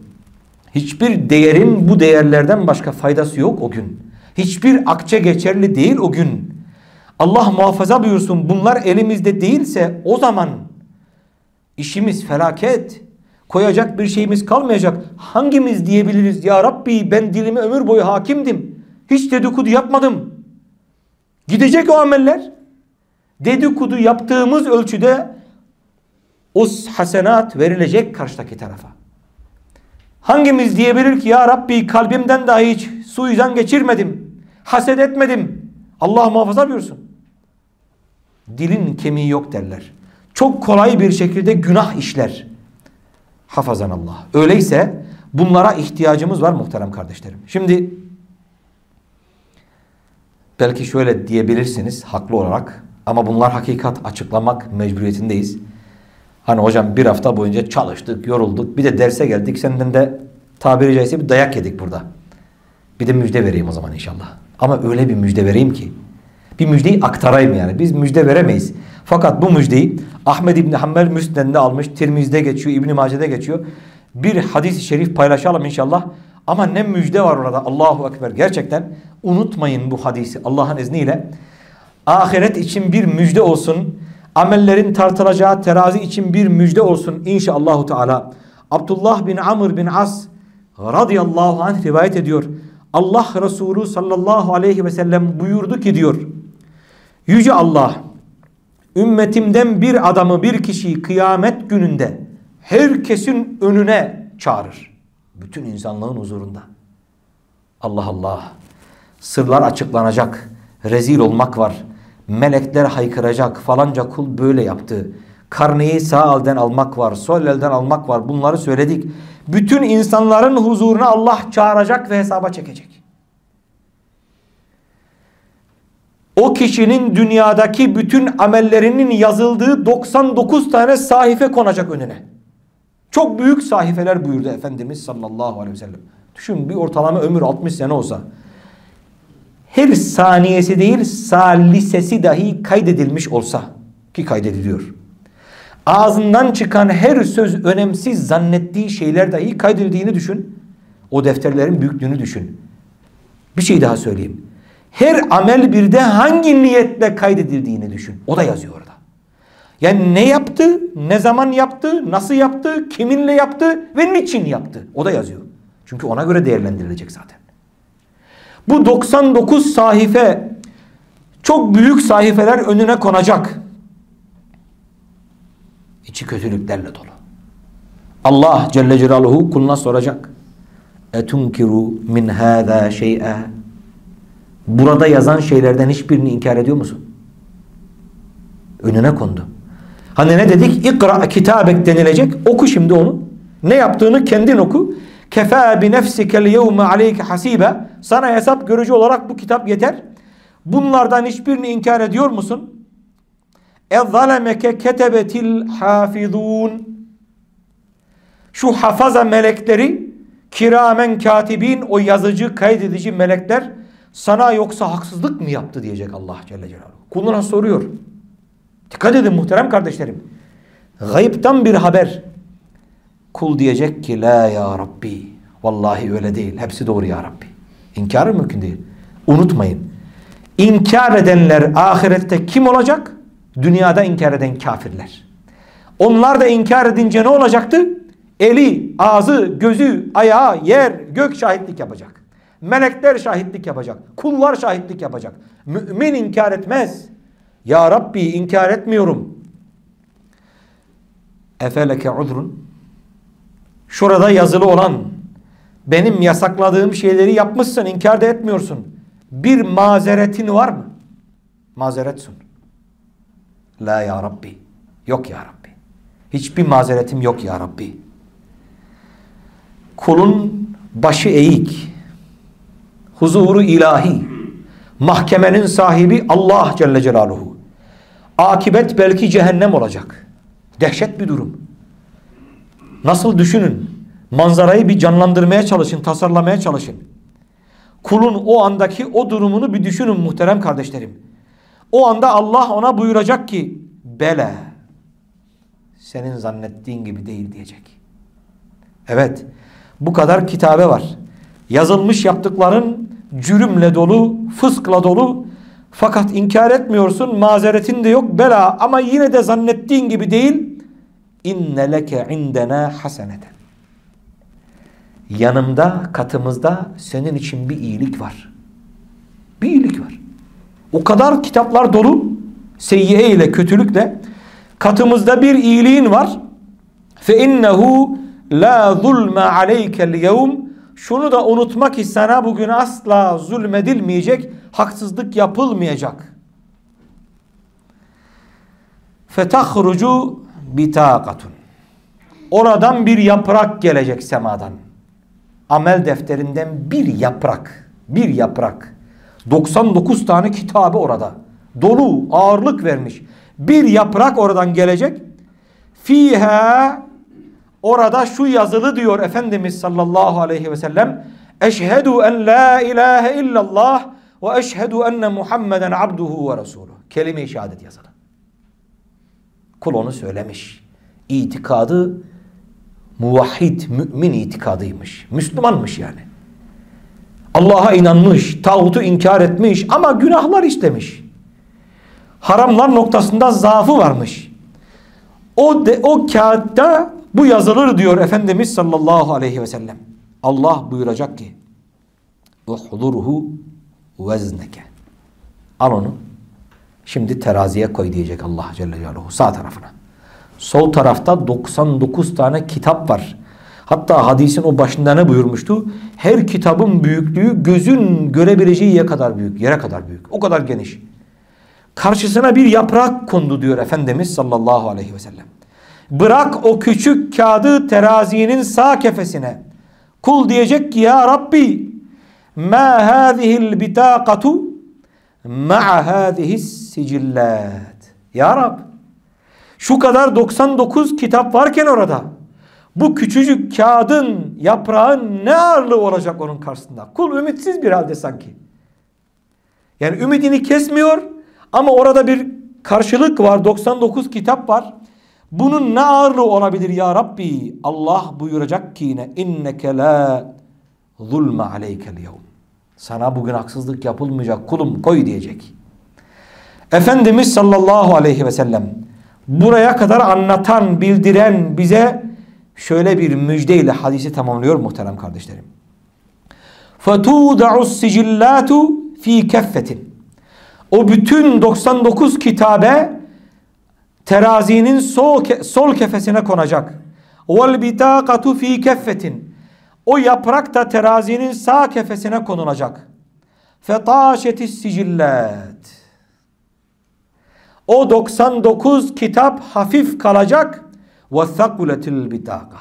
hiçbir değerin bu değerlerden başka faydası yok o gün. Hiçbir akçe geçerli değil o gün. Allah muhafaza buyursun bunlar elimizde değilse o zaman işimiz felaket. Koyacak bir şeyimiz kalmayacak. Hangimiz diyebiliriz ya Rabbi ben dilime ömür boyu hakimdim. Hiç dedikodu yapmadım. Gidecek o ameller. Dedikodu yaptığımız ölçüde o hasenat verilecek karşıdaki tarafa. Hangimiz diyebilir ki ya Rabbi kalbimden dahi hiç suizan geçirmedim. Haset etmedim. Allah muhafaza buyursun. Dilin kemiği yok derler. Çok kolay bir şekilde günah işler. Hafazan Allah. Öyleyse bunlara ihtiyacımız var muhterem kardeşlerim. Şimdi belki şöyle diyebilirsiniz haklı olarak ama bunlar hakikat açıklamak mecburiyetindeyiz. Hani hocam bir hafta boyunca çalıştık, yorulduk. Bir de derse geldik. Senden de tabiri caizse bir dayak yedik burada. Bir de müjde vereyim o zaman inşallah. Ama öyle bir müjde vereyim ki. Bir müjdeyi aktarayım yani. Biz müjde veremeyiz. Fakat bu müjdeyi Ahmed İbni Hanbel Müsned'de almış. Tirmiz'de geçiyor. İbni Mace'de geçiyor. Bir hadis-i şerif paylaşalım inşallah. Ama ne müjde var orada. Allahu Ekber. Gerçekten unutmayın bu hadisi Allah'ın izniyle. Ahiret için bir müjde olsun. Amellerin tartılacağı terazi için bir müjde olsun inşallahü teala. Abdullah bin Amr bin As radıyallahu anh rivayet ediyor. Allah Resulü sallallahu aleyhi ve sellem buyurdu ki diyor. Yüce Allah ümmetimden bir adamı bir kişiyi kıyamet gününde herkesin önüne çağırır. Bütün insanlığın huzurunda. Allah Allah. Sırlar açıklanacak. Rezil olmak var. Melekler haykıracak. Falanca kul böyle yaptı. Karneyi sağ elden almak var. Sol elden almak var. Bunları söyledik. Bütün insanların huzuruna Allah çağıracak ve hesaba çekecek. O kişinin dünyadaki bütün amellerinin yazıldığı 99 tane sahife konacak önüne. Çok büyük sahifeler buyurdu Efendimiz sallallahu aleyhi ve sellem. Düşün bir ortalama ömür 60 sene olsa. Her saniyesi değil salisesi dahi kaydedilmiş olsa ki kaydediliyor. Ağzından çıkan her söz önemsiz zannettiği şeyler dahi kaydedildiğini düşün. O defterlerin büyüklüğünü düşün. Bir şey daha söyleyeyim. Her amel bir de hangi niyetle kaydedildiğini düşün. O da yazıyor. Yani ne yaptı, ne zaman yaptı, nasıl yaptı, kiminle yaptı ve niçin yaptı. O da yazıyor. Çünkü ona göre değerlendirilecek zaten. Bu 99 sahife çok büyük sahifeler önüne konacak. İçi kötülüklerle dolu. Allah Celle Celaluhu kuluna soracak. Etunkiru min hâzâ şey'e Burada yazan şeylerden hiçbirini inkar ediyor musun? Önüne kondu. Hani ne dedik? İkra kitabek denilecek. Oku şimdi onu. Ne yaptığını kendin oku. Kefa bi nefsikel yevme aleyke hasibe. Sana hesap görücü olarak bu kitap yeter. Bunlardan hiçbirini inkar ediyor musun? Ezzalemeke ketebetil hafizun. Şu hafaza melekleri kiramen katibin o yazıcı kaydedici melekler sana yoksa haksızlık mı yaptı diyecek Allah Celle Celaluhu. Kuluna soruyor. Dikkat edin muhterem kardeşlerim. Gayipten bir haber. Kul diyecek ki la ya Rabbi. Vallahi öyle değil. Hepsi doğru ya Rabbi. İnkar mümkün değil. Unutmayın. İnkar edenler ahirette kim olacak? Dünyada inkar eden kafirler. Onlar da inkar edince ne olacaktı? Eli, ağzı, gözü, ayağı, yer, gök şahitlik yapacak. Melekler şahitlik yapacak. Kullar şahitlik yapacak. Mümin inkar etmez. Ya Rabbi inkar etmiyorum. Efeleke udrun. Şurada yazılı olan benim yasakladığım şeyleri yapmışsın inkar da etmiyorsun. Bir mazeretin var mı? Mazeret sun. La ya Rabbi. Yok ya Rabbi. Hiçbir mazeretim yok ya Rabbi. Kulun başı eğik. Huzuru ilahi. Mahkemenin sahibi Allah Celle Celaluhu. Akibet belki cehennem olacak. Dehşet bir durum. Nasıl düşünün? Manzarayı bir canlandırmaya çalışın, tasarlamaya çalışın. Kulun o andaki o durumunu bir düşünün muhterem kardeşlerim. O anda Allah ona buyuracak ki bele senin zannettiğin gibi değil diyecek. Evet bu kadar kitabe var. Yazılmış yaptıkların cürümle dolu, fıskla dolu. Fakat inkar etmiyorsun, mazeretin de yok, bela ama yine de zannettiğin gibi değil. İnne leke indena haseneten. Yanımda, katımızda senin için bir iyilik var. Bir iyilik var. O kadar kitaplar dolu, seyyiye ile, kötülükle. Katımızda bir iyiliğin var. Fe innehu la zulme aleykel yevm şunu da unutma ki sana bugün asla zulmedilmeyecek, haksızlık yapılmayacak. Fetahrucu bitaqatun. Oradan bir yaprak gelecek semadan. Amel defterinden bir yaprak. Bir yaprak. 99 tane kitabı orada. Dolu, ağırlık vermiş. Bir yaprak oradan gelecek. Fiha Orada şu yazılı diyor Efendimiz sallallahu aleyhi ve sellem. Eşhedü en la ilahe illallah ve eşhedü enne Muhammeden abduhu ve resuluhu. Kelime-i şehadet yazılı. Kul onu söylemiş. İtikadı muvahhid, mümin itikadıymış. Müslümanmış yani. Allah'a inanmış, tağutu inkar etmiş ama günahlar işlemiş. Haramlar noktasında zaafı varmış. O, de, o kağıtta bu yazılır diyor Efendimiz sallallahu aleyhi ve sellem. Allah buyuracak ki uhdurhu vezneke al onu şimdi teraziye koy diyecek Allah Celle Celaluhu sağ tarafına. Sol tarafta 99 tane kitap var. Hatta hadisin o başında ne buyurmuştu? Her kitabın büyüklüğü gözün görebileceği yere kadar büyük. Yere kadar büyük. O kadar geniş. Karşısına bir yaprak kondu diyor Efendimiz sallallahu aleyhi ve sellem. Bırak o küçük kağıdı terazinin sağ kefesine. Kul diyecek ki ya Rabbi ma hadihil bitaqatu ma'a hadihis sicillat. Ya Rab şu kadar 99 kitap varken orada bu küçücük kağıdın yaprağın ne ağırlığı olacak onun karşısında? Kul ümitsiz bir halde sanki. Yani ümidini kesmiyor ama orada bir karşılık var 99 kitap var. Bunun ne ağırlığı olabilir ya Rabbi? Allah buyuracak ki yine inneke la zulme aleykel yevm. Sana bugün haksızlık yapılmayacak kulum koy diyecek. Efendimiz sallallahu aleyhi ve sellem buraya kadar anlatan, bildiren bize şöyle bir müjdeyle hadisi tamamlıyor muhterem kardeşlerim. فَتُوْدَعُ السِّجِلَّاتُ fi keffetin. O bütün 99 kitabe terazinin sol, sol kefesine konacak. Vel bitaqatu fi keffetin. O yaprak da terazinin sağ kefesine konulacak. Fetaşetis sicillet. O 99 kitap hafif kalacak. Ve thakuletil bitaka.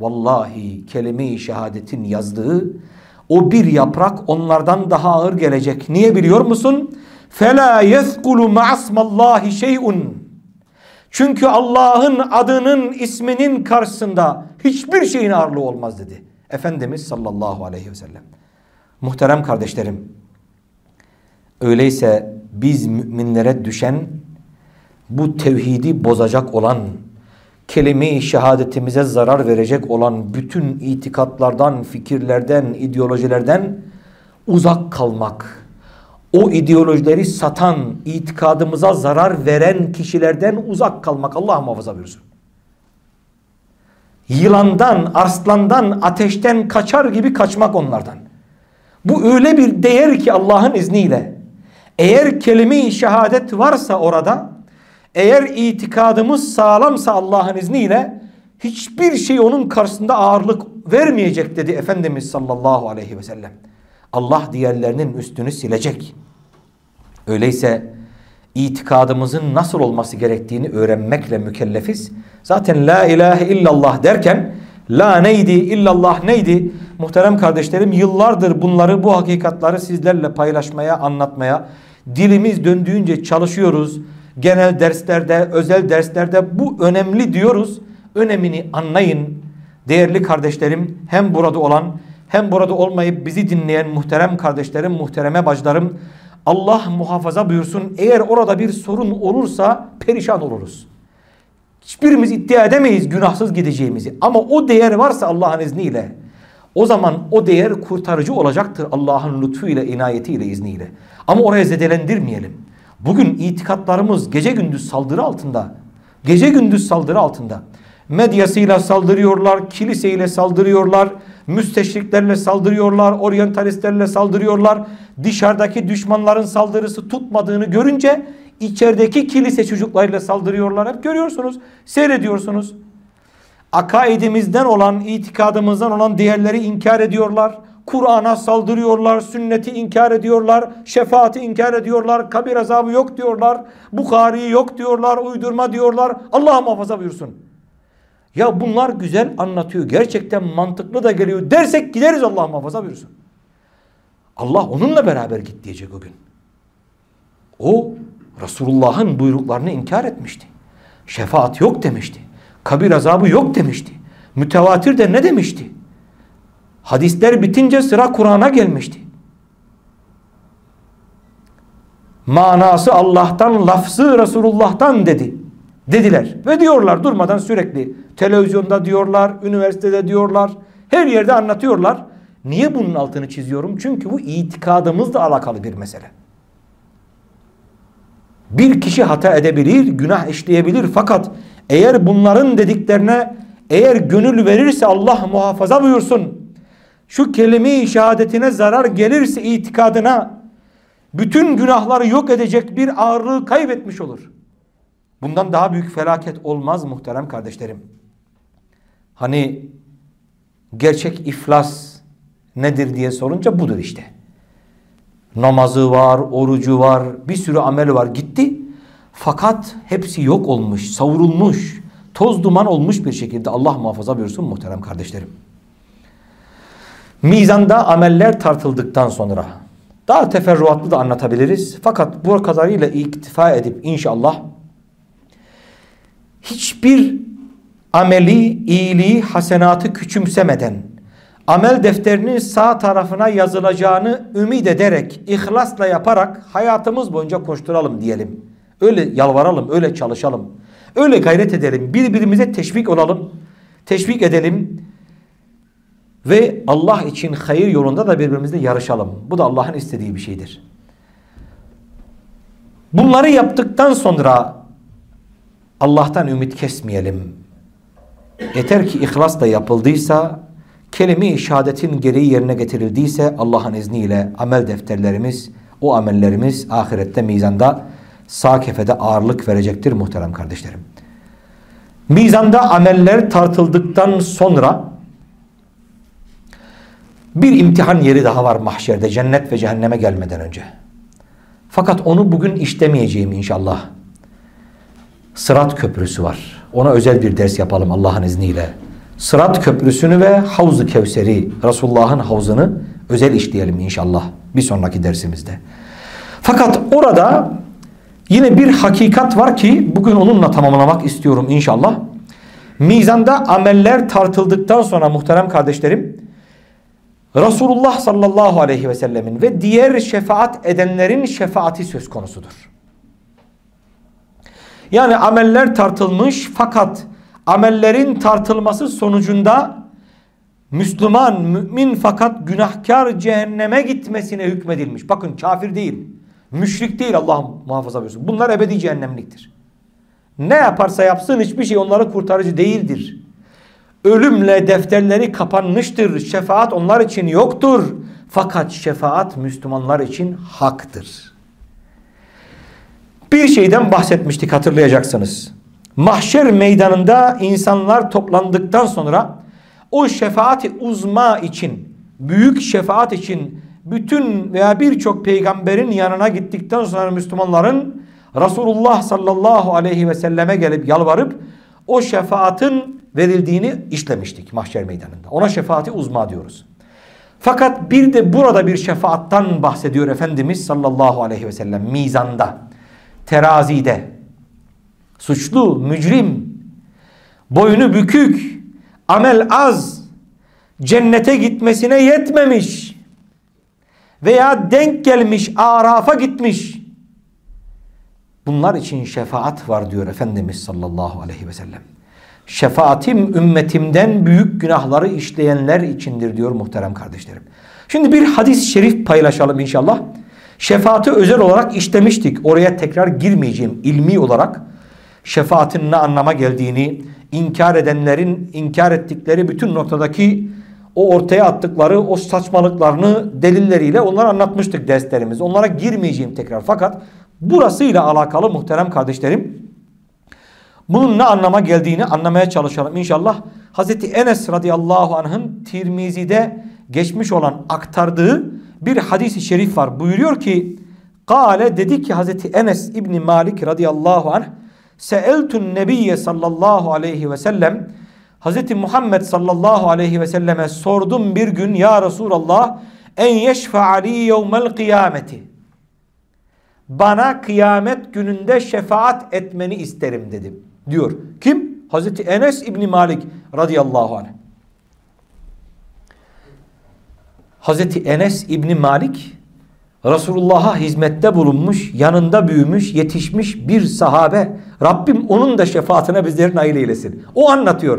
Vallahi kelime-i şehadetin yazdığı o bir yaprak onlardan daha ağır gelecek. Niye biliyor musun? Fela yezkulu ma'asmallahi şey'un. Çünkü Allah'ın adının isminin karşısında hiçbir şeyin ağırlığı olmaz dedi. Efendimiz sallallahu aleyhi ve sellem. Muhterem kardeşlerim. Öyleyse biz müminlere düşen bu tevhidi bozacak olan kelime-i şehadetimize zarar verecek olan bütün itikatlardan, fikirlerden, ideolojilerden uzak kalmak o ideolojileri satan, itikadımıza zarar veren kişilerden uzak kalmak Allah muhafaza buyursun. Yılandan, arslandan, ateşten kaçar gibi kaçmak onlardan. Bu öyle bir değer ki Allah'ın izniyle. Eğer kelime-i şehadet varsa orada, eğer itikadımız sağlamsa Allah'ın izniyle hiçbir şey onun karşısında ağırlık vermeyecek dedi Efendimiz sallallahu aleyhi ve sellem. Allah diğerlerinin üstünü silecek. Öyleyse itikadımızın nasıl olması gerektiğini öğrenmekle mükellefiz. Zaten la ilahe illallah derken la neydi illallah neydi? Muhterem kardeşlerim yıllardır bunları bu hakikatları sizlerle paylaşmaya anlatmaya dilimiz döndüğünce çalışıyoruz. Genel derslerde özel derslerde bu önemli diyoruz. Önemini anlayın. Değerli kardeşlerim hem burada olan hem burada olmayıp bizi dinleyen muhterem kardeşlerim, muhtereme bacılarım Allah muhafaza buyursun. Eğer orada bir sorun olursa perişan oluruz. Hiçbirimiz iddia edemeyiz günahsız gideceğimizi. Ama o değer varsa Allah'ın izniyle o zaman o değer kurtarıcı olacaktır Allah'ın lütfuyla, inayetiyle, izniyle. Ama oraya zedelendirmeyelim. Bugün itikatlarımız gece gündüz saldırı altında. Gece gündüz saldırı altında. Medyasıyla saldırıyorlar, kiliseyle saldırıyorlar, müsteşriklerle saldırıyorlar, oryantalistlerle saldırıyorlar. Dışarıdaki düşmanların saldırısı tutmadığını görünce içerideki kilise çocuklarıyla saldırıyorlar. Hep görüyorsunuz, seyrediyorsunuz. Akaidimizden olan, itikadımızdan olan değerleri inkar ediyorlar. Kur'an'a saldırıyorlar, sünneti inkar ediyorlar, şefaati inkar ediyorlar, kabir azabı yok diyorlar, Bukhari'yi yok diyorlar, uydurma diyorlar. Allah muhafaza buyursun. Ya bunlar güzel anlatıyor. Gerçekten mantıklı da geliyor. Dersek gideriz Allah muhafaza buyursun. Allah onunla beraber git diyecek o gün. O Resulullah'ın buyruklarını inkar etmişti. Şefaat yok demişti. Kabir azabı yok demişti. Mütevatir de ne demişti? Hadisler bitince sıra Kur'an'a gelmişti. Manası Allah'tan, lafzı Resulullah'tan dedi. Dediler. Ve diyorlar durmadan sürekli. Televizyonda diyorlar, üniversitede diyorlar. Her yerde anlatıyorlar. Niye bunun altını çiziyorum? Çünkü bu itikadımızla alakalı bir mesele. Bir kişi hata edebilir, günah işleyebilir fakat eğer bunların dediklerine eğer gönül verirse Allah muhafaza buyursun. Şu kelime-i şehadetine zarar gelirse itikadına bütün günahları yok edecek bir ağırlığı kaybetmiş olur. Bundan daha büyük felaket olmaz muhterem kardeşlerim. Hani gerçek iflas nedir diye sorunca budur işte. Namazı var, orucu var, bir sürü ameli var gitti. Fakat hepsi yok olmuş, savrulmuş, toz duman olmuş bir şekilde Allah muhafaza buyursun muhterem kardeşlerim. Mizanda ameller tartıldıktan sonra daha teferruatlı da anlatabiliriz. Fakat bu kadarıyla iktifa edip inşallah hiçbir ameli, iyiliği, hasenatı küçümsemeden amel defterinin sağ tarafına yazılacağını ümit ederek, ihlasla yaparak hayatımız boyunca koşturalım diyelim. Öyle yalvaralım, öyle çalışalım. Öyle gayret edelim. Birbirimize teşvik olalım. Teşvik edelim. Ve Allah için hayır yolunda da birbirimizle yarışalım. Bu da Allah'ın istediği bir şeydir. Bunları yaptıktan sonra Allah'tan ümit kesmeyelim. Yeter ki ihlas da yapıldıysa, kelime-i şehadetin gereği yerine getirildiyse Allah'ın izniyle amel defterlerimiz, o amellerimiz ahirette mizanda sağ kefede ağırlık verecektir muhterem kardeşlerim. Mizanda ameller tartıldıktan sonra bir imtihan yeri daha var mahşerde cennet ve cehenneme gelmeden önce. Fakat onu bugün işlemeyeceğim inşallah. Sırat köprüsü var. Ona özel bir ders yapalım Allah'ın izniyle. Sırat köprüsünü ve Havz-ı Kevser'i, Resulullah'ın havzını özel işleyelim inşallah bir sonraki dersimizde. Fakat orada yine bir hakikat var ki bugün onunla tamamlamak istiyorum inşallah. Mizanda ameller tartıldıktan sonra muhterem kardeşlerim Resulullah sallallahu aleyhi ve sellemin ve diğer şefaat edenlerin şefaati söz konusudur. Yani ameller tartılmış fakat amellerin tartılması sonucunda Müslüman, mümin fakat günahkar cehenneme gitmesine hükmedilmiş. Bakın kafir değil, müşrik değil Allah muhafaza buyursun. Bunlar ebedi cehennemliktir. Ne yaparsa yapsın hiçbir şey onları kurtarıcı değildir. Ölümle defterleri kapanmıştır. Şefaat onlar için yoktur. Fakat şefaat Müslümanlar için haktır. Bir şeyden bahsetmiştik hatırlayacaksınız. Mahşer meydanında insanlar toplandıktan sonra o şefaati uzma için, büyük şefaat için bütün veya birçok peygamberin yanına gittikten sonra Müslümanların Resulullah sallallahu aleyhi ve selleme gelip yalvarıp o şefaatin verildiğini işlemiştik mahşer meydanında. Ona şefaati uzma diyoruz. Fakat bir de burada bir şefaattan bahsediyor Efendimiz sallallahu aleyhi ve sellem mizanda, terazide. Suçlu, mücrim, boynu bükük, amel az, cennete gitmesine yetmemiş veya denk gelmiş, arafa gitmiş. Bunlar için şefaat var diyor Efendimiz sallallahu aleyhi ve sellem. Şefaatim ümmetimden büyük günahları işleyenler içindir diyor muhterem kardeşlerim. Şimdi bir hadis-i şerif paylaşalım inşallah. Şefaati özel olarak işlemiştik. Oraya tekrar girmeyeceğim ilmi olarak. Şefaatin ne anlama geldiğini, inkar edenlerin inkar ettikleri bütün noktadaki o ortaya attıkları o saçmalıklarını delilleriyle onları anlatmıştık derslerimiz. Onlara girmeyeceğim tekrar. Fakat burasıyla alakalı muhterem kardeşlerim bunun ne anlama geldiğini anlamaya çalışalım inşallah. Hazreti Enes radıyallahu anh'ın Tirmizi'de geçmiş olan aktardığı bir hadisi şerif var. Buyuruyor ki Kale dedi ki Hazreti Enes İbni Malik radıyallahu anh Seeltun Nebiye sallallahu aleyhi ve sellem Hazreti Muhammed sallallahu aleyhi ve selleme sordum bir gün ya Resulallah en yeşfe'ali yevmel kıyameti bana kıyamet gününde şefaat etmeni isterim dedim diyor. Kim? Hazreti Enes İbni Malik radıyallahu anh. Hazreti Enes İbni Malik Resulullah'a hizmette bulunmuş, yanında büyümüş, yetişmiş bir sahabe. Rabbim onun da şefaatine bizleri nail eylesin. O anlatıyor.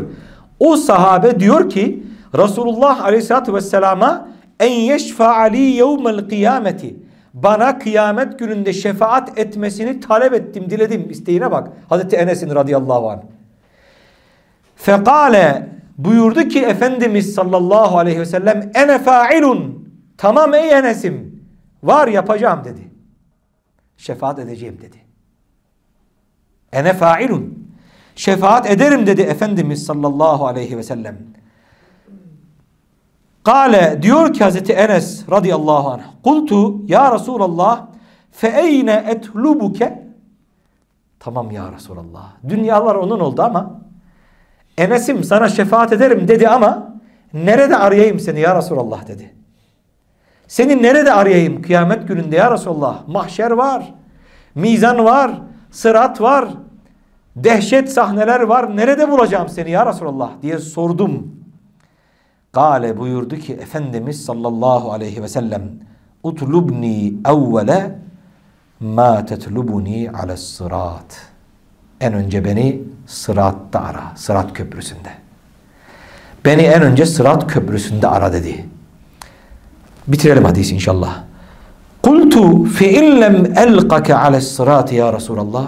O sahabe diyor ki Resulullah Aleyhisselatü Vesselam'a en yeşfa'ali yevmel kıyameti bana kıyamet gününde şefaat etmesini talep ettim, diledim. İsteğine bak. Hazreti Enes'in radıyallahu anh. Fekale buyurdu ki Efendimiz sallallahu aleyhi ve sellem ene fa'ilun tamam ey Enes'im var yapacağım dedi. Şefaat edeceğim dedi. Ene fa'ilun şefaat ederim dedi Efendimiz sallallahu aleyhi ve sellem. Kale diyor ki Hazreti Enes radıyallahu anh. Kultu ya Resulallah fe eyne etlubuke Tamam ya Resulallah. Dünyalar onun oldu ama Enes'im sana şefaat ederim dedi ama nerede arayayım seni ya Resulallah dedi. Seni nerede arayayım kıyamet gününde ya Resulallah? Mahşer var, mizan var, sırat var, dehşet sahneler var. Nerede bulacağım seni ya Resulallah diye sordum. Gale buyurdu ki Efendimiz sallallahu aleyhi ve sellem utlubni evvele ma tetlubuni ala sırat. En önce beni sıratta ara. Sırat köprüsünde. Beni en önce sırat köprüsünde ara dedi. Bitirelim hadisi inşallah. Kultu fe illem elqake ala sırat ya Resulallah.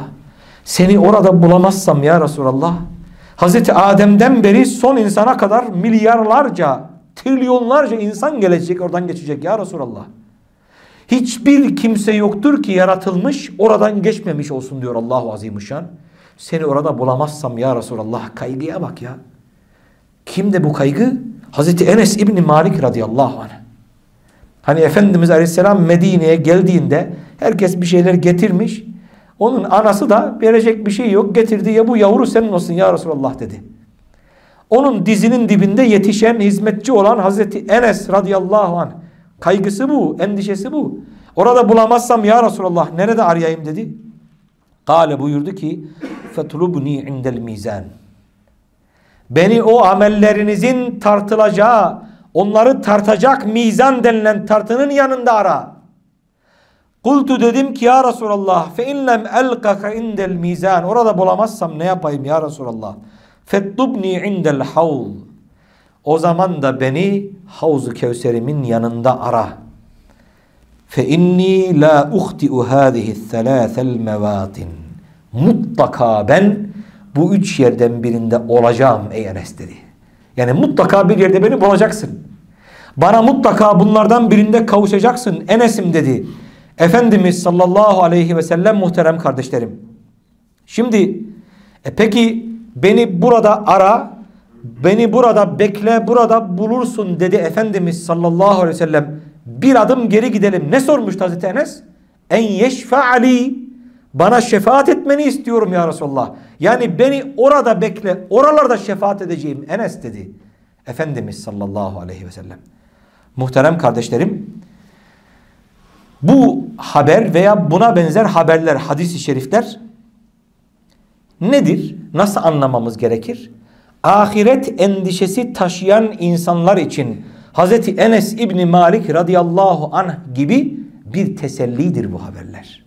Seni orada bulamazsam ya Resulallah Hazreti Adem'den beri son insana kadar milyarlarca, trilyonlarca insan gelecek oradan geçecek ya Resulallah. Hiçbir kimse yoktur ki yaratılmış oradan geçmemiş olsun diyor Allahu Azimuşşan. Seni orada bulamazsam ya Resulallah kaygıya bak ya. Kimde bu kaygı? Hazreti Enes İbni Malik radıyallahu anh. Hani Efendimiz Aleyhisselam Medine'ye geldiğinde herkes bir şeyler getirmiş. Onun anası da verecek bir şey yok. Getirdi ya bu yavru senin olsun ya Resulallah dedi. Onun dizinin dibinde yetişen hizmetçi olan Hazreti Enes radıyallahu anh. Kaygısı bu, endişesi bu. Orada bulamazsam ya Resulallah nerede arayayım dedi. Kale buyurdu ki fetlubni indel mizan. Beni o amellerinizin tartılacağı, onları tartacak mizan denilen tartının yanında ara. Kultu dedim ki ya Resulallah fe inlem elkaka indel mizan. Orada bulamazsam ne yapayım ya Resulallah? Fettubni indel havl. O zaman da beni Havzu Kevser'imin yanında ara. Fe inni la uhti'u hadihi thalâthel mevatin. Mutlaka ben bu üç yerden birinde olacağım ey Enes dedi. Yani mutlaka bir yerde beni bulacaksın. Bana mutlaka bunlardan birinde kavuşacaksın Enes'im dedi. Efendimiz sallallahu aleyhi ve sellem muhterem kardeşlerim. Şimdi e peki beni burada ara, beni burada bekle, burada bulursun dedi Efendimiz sallallahu aleyhi ve sellem. Bir adım geri gidelim. Ne sormuş Hazreti Enes? En yeşfe'ali bana şefaat etmeni istiyorum ya Resulallah. Yani beni orada bekle, oralarda şefaat edeceğim Enes dedi. Efendimiz sallallahu aleyhi ve sellem. Muhterem kardeşlerim, bu haber veya buna benzer haberler, hadis-i şerifler nedir? Nasıl anlamamız gerekir? Ahiret endişesi taşıyan insanlar için Hazreti Enes İbni Malik radıyallahu anh gibi bir tesellidir bu haberler.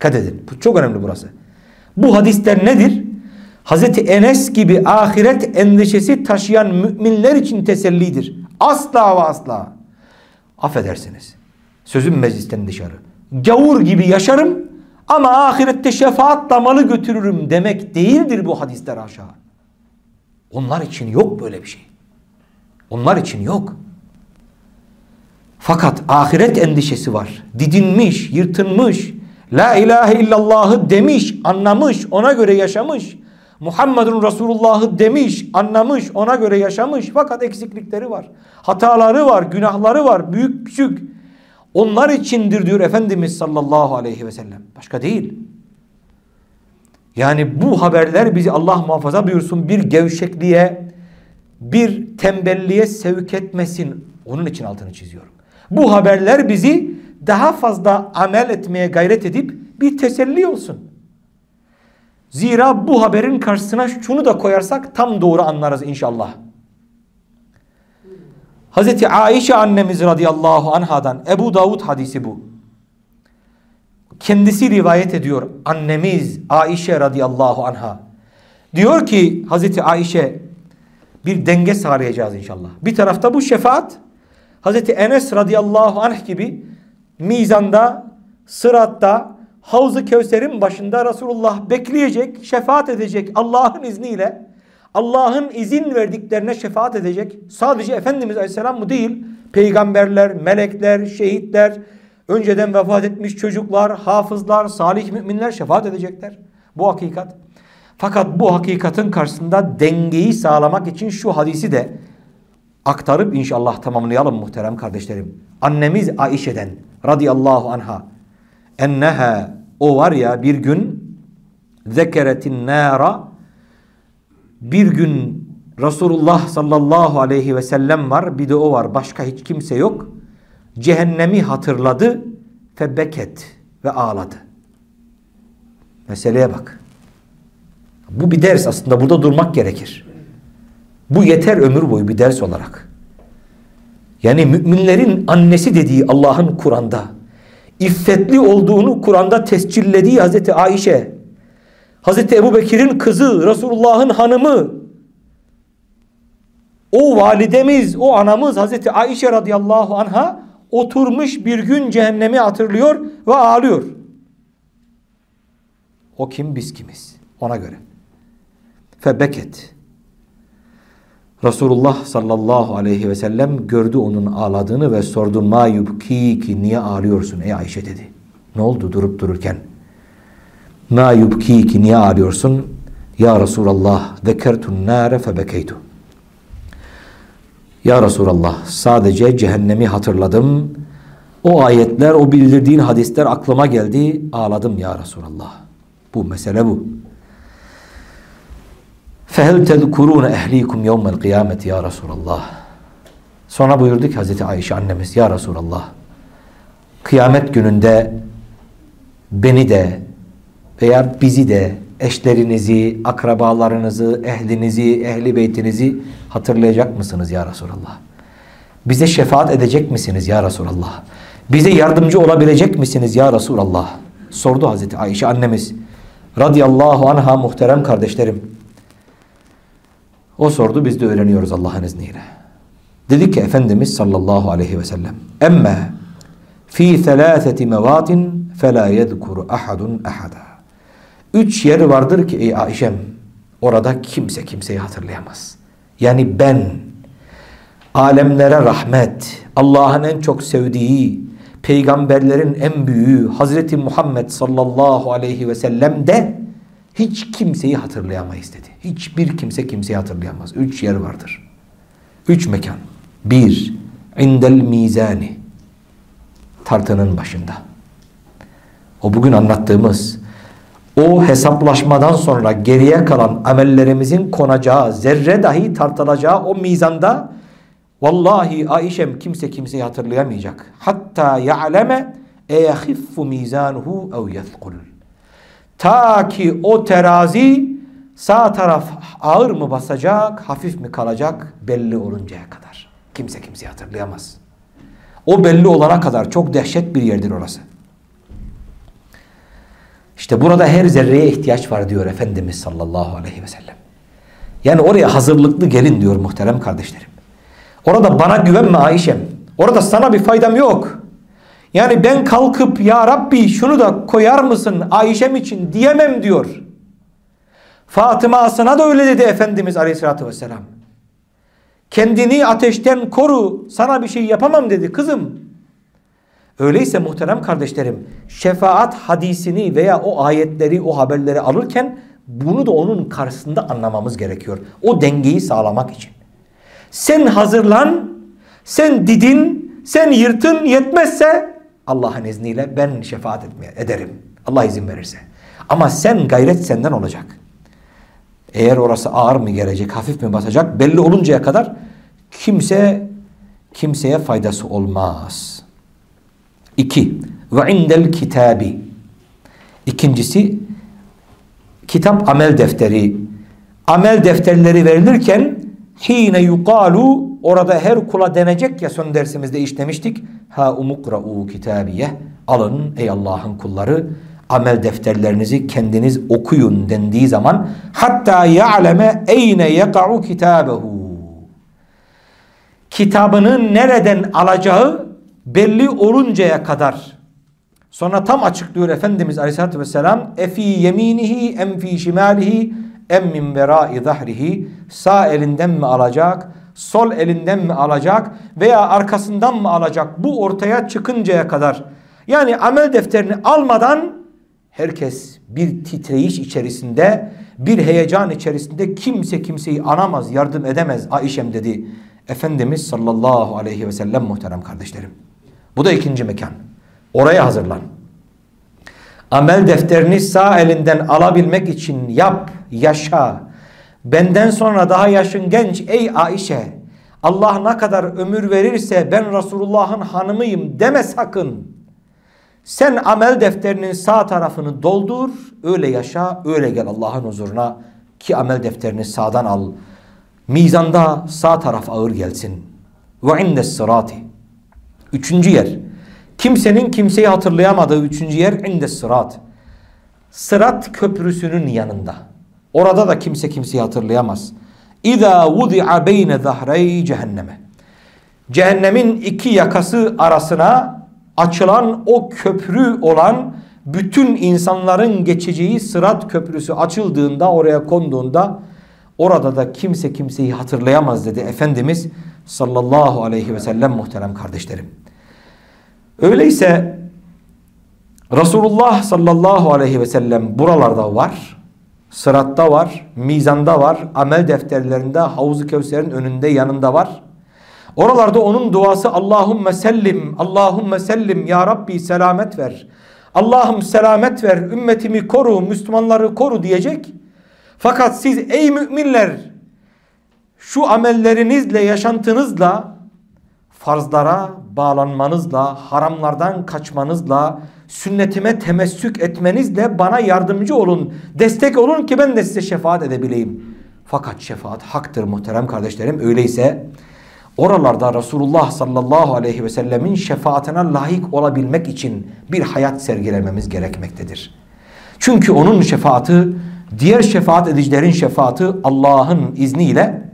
Dikkat edin. Bu çok önemli burası. Bu hadisler nedir? Hazreti Enes gibi ahiret endişesi taşıyan müminler için tesellidir. Asla ve asla. Affedersiniz. Sözüm meclisten dışarı. Gavur gibi yaşarım ama ahirette şefaat damalı götürürüm demek değildir bu hadisler aşağı. Onlar için yok böyle bir şey. Onlar için yok. Fakat ahiret endişesi var. Didinmiş, yırtınmış. La ilahe illallahı demiş, anlamış, ona göre yaşamış. Muhammedun Resulullah'ı demiş, anlamış, ona göre yaşamış. Fakat eksiklikleri var. Hataları var, günahları var, büyük küçük. Onlar içindir diyor Efendimiz sallallahu aleyhi ve sellem. Başka değil. Yani bu haberler bizi Allah muhafaza buyursun bir gevşekliğe, bir tembelliğe sevk etmesin. Onun için altını çiziyorum. Bu haberler bizi daha fazla amel etmeye gayret edip bir teselli olsun. Zira bu haberin karşısına şunu da koyarsak tam doğru anlarız inşallah. Hazreti Aişe annemiz radıyallahu anhadan Ebu Davud hadisi bu. Kendisi rivayet ediyor annemiz Aişe radıyallahu anha. Diyor ki Hazreti Aişe bir denge sağlayacağız inşallah. Bir tarafta bu şefaat Hazreti Enes radıyallahu anh gibi mizanda, sıratta, Havz-ı Kevser'in başında Resulullah bekleyecek, şefaat edecek Allah'ın izniyle. Allah'ın izin verdiklerine şefaat edecek. Sadece Efendimiz Aleyhisselam mı değil? Peygamberler, melekler, şehitler, önceden vefat etmiş çocuklar, hafızlar, salih müminler şefaat edecekler. Bu hakikat. Fakat bu hakikatin karşısında dengeyi sağlamak için şu hadisi de aktarıp inşallah tamamlayalım muhterem kardeşlerim. Annemiz Aişe'den radıyallahu anha. Enneha o var ya bir gün zekeretin nara bir gün Resulullah sallallahu aleyhi ve sellem var bir de o var başka hiç kimse yok. Cehennemi hatırladı febeket ve ağladı. Meseleye bak. Bu bir ders aslında burada durmak gerekir bu yeter ömür boyu bir ders olarak yani müminlerin annesi dediği Allah'ın Kur'an'da iffetli olduğunu Kur'an'da tescillediği Hazreti Ayşe, Hazreti Ebu Bekir'in kızı, Resulullah'ın hanımı, o validemiz, o anamız Hazreti Ayşe radıyallahu anha oturmuş bir gün cehennemi hatırlıyor ve ağlıyor. O kim biz kimiz ona göre. Febeket. Resulullah sallallahu aleyhi ve sellem gördü onun ağladığını ve sordu ma yubkiki niye ağlıyorsun ey Ayşe dedi. Ne oldu durup dururken? Ma yubkiki niye ağlıyorsun? Ya Resulallah zekertun nâre febekeytu. Ya Resulallah sadece cehennemi hatırladım. O ayetler, o bildirdiğin hadisler aklıma geldi. Ağladım ya Resulallah. Bu mesele bu. Fehel tezkurûne ehlikum yevmel kıyameti ya Resulallah. Sonra buyurdu ki Hazreti Ayşe annemiz ya Resulallah. Kıyamet gününde beni de veya bizi de eşlerinizi, akrabalarınızı, ehlinizi, ehli beytinizi hatırlayacak mısınız ya Resulallah? Bize şefaat edecek misiniz ya Resulallah? Bize yardımcı olabilecek misiniz ya Resulallah? Sordu Hazreti Ayşe annemiz. Radiyallahu anha muhterem kardeşlerim. O sordu biz de öğreniyoruz Allah'ın izniyle. Dedi ki Efendimiz sallallahu aleyhi ve sellem emme fi thelâtheti mevatin felâ yedkuru ahadun ahada. Üç yer vardır ki ey Ayşem orada kimse kimseyi hatırlayamaz. Yani ben alemlere rahmet, Allah'ın en çok sevdiği, peygamberlerin en büyüğü Hazreti Muhammed sallallahu aleyhi ve sellem de hiç kimseyi hatırlayamayız dedi. Hiçbir kimse kimseyi hatırlayamaz. Üç yer vardır. Üç mekan. Bir, indel mizani. Tartının başında. O bugün anlattığımız o hesaplaşmadan sonra geriye kalan amellerimizin konacağı, zerre dahi tartılacağı o mizanda vallahi Ayşem kimse kimseyi hatırlayamayacak. Hatta ya'leme eyahiffu mizanuhu ev yethkul. Ta ki o terazi sağ taraf ağır mı basacak, hafif mi kalacak belli oluncaya kadar. Kimse kimseyi hatırlayamaz. O belli olana kadar çok dehşet bir yerdir orası. İşte burada her zerreye ihtiyaç var diyor Efendimiz sallallahu aleyhi ve sellem. Yani oraya hazırlıklı gelin diyor muhterem kardeşlerim. Orada bana güvenme Ayşem. Orada sana bir faydam yok. Yani ben kalkıp ya Rabbi şunu da koyar mısın Ayşem için diyemem diyor. Fatıma'sına da öyle dedi Efendimiz aleyhissalatü vesselam. Kendini ateşten koru sana bir şey yapamam dedi kızım. Öyleyse muhterem kardeşlerim şefaat hadisini veya o ayetleri o haberleri alırken bunu da onun karşısında anlamamız gerekiyor. O dengeyi sağlamak için. Sen hazırlan, sen didin, sen yırtın yetmezse Allah'ın izniyle ben şefaat etmeye ederim. Allah izin verirse. Ama sen gayret senden olacak. Eğer orası ağır mı gelecek, hafif mi basacak belli oluncaya kadar kimse kimseye faydası olmaz. İki. Ve indel kitabi. İkincisi kitap amel defteri. Amel defterleri verilirken hine yukalu orada her kula denecek ya son dersimizde işlemiştik. Ha umukra'u kitabiye. Alın ey Allah'ın kulları amel defterlerinizi kendiniz okuyun dendiği zaman hatta ya'leme eyne yeka'u kitabehu. Kitabını nereden alacağı belli oluncaya kadar sonra tam açıklıyor Efendimiz Aleyhisselatü Vesselam efi yeminihi em fi şimalihi em min verai zahrihi sağ elinden mi alacak sol elinden mi alacak veya arkasından mı alacak bu ortaya çıkıncaya kadar yani amel defterini almadan herkes bir titreyiş içerisinde bir heyecan içerisinde kimse kimseyi anamaz yardım edemez Ayşem dedi Efendimiz sallallahu aleyhi ve sellem muhterem kardeşlerim. Bu da ikinci mekan. Oraya hazırlan. Amel defterini sağ elinden alabilmek için yap, yaşa. Benden sonra daha yaşın genç ey Ayşe. Allah ne kadar ömür verirse ben Resulullah'ın hanımıyım deme sakın. Sen amel defterinin sağ tarafını doldur, öyle yaşa, öyle gel Allah'ın huzuruna ki amel defterini sağdan al. Mizanda sağ taraf ağır gelsin. Ve indes sırati. Üçüncü yer. Kimsenin kimseyi hatırlayamadığı üçüncü yer indes sırat. Sırat köprüsünün yanında. Orada da kimse kimseyi hatırlayamaz. İza vudi'a beyne zahrey cehenneme. Cehennemin iki yakası arasına açılan o köprü olan bütün insanların geçeceği sırat köprüsü açıldığında oraya konduğunda orada da kimse kimseyi hatırlayamaz dedi Efendimiz sallallahu aleyhi ve sellem muhterem kardeşlerim. Öyleyse Resulullah sallallahu aleyhi ve sellem buralarda var. Sıratta var, mizanda var, amel defterlerinde, Havuz-ı Kevser'in önünde yanında var. Oralarda onun duası Allahümme sellim, Allahümme sellim ya Rabbi selamet ver. Allah'ım selamet ver, ümmetimi koru, Müslümanları koru diyecek. Fakat siz ey müminler şu amellerinizle, yaşantınızla farzlara bağlanmanızla, haramlardan kaçmanızla, sünnetime temessük etmenizle bana yardımcı olun, destek olun ki ben de size şefaat edebileyim. Fakat şefaat haktır muhterem kardeşlerim. Öyleyse oralarda Resulullah sallallahu aleyhi ve sellemin şefaatine layık olabilmek için bir hayat sergilememiz gerekmektedir. Çünkü onun şefaati diğer şefaat edicilerin şefaati Allah'ın izniyle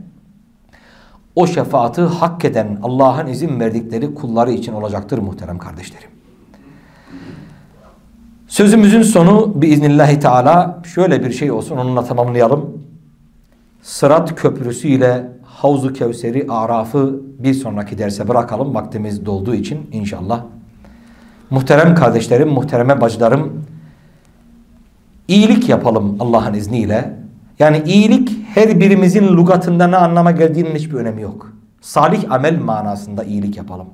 o şefaati hak eden Allah'ın izin verdikleri kulları için olacaktır muhterem kardeşlerim. Sözümüzün sonu biiznillahü teala şöyle bir şey olsun onunla tamamlayalım. Sırat köprüsü ile Havzu Kevseri Araf'ı bir sonraki derse bırakalım vaktimiz dolduğu için inşallah. Muhterem kardeşlerim, muhtereme bacılarım iyilik yapalım Allah'ın izniyle. Yani iyilik her birimizin lugatında ne anlama geldiğinin hiçbir önemi yok. Salih amel manasında iyilik yapalım.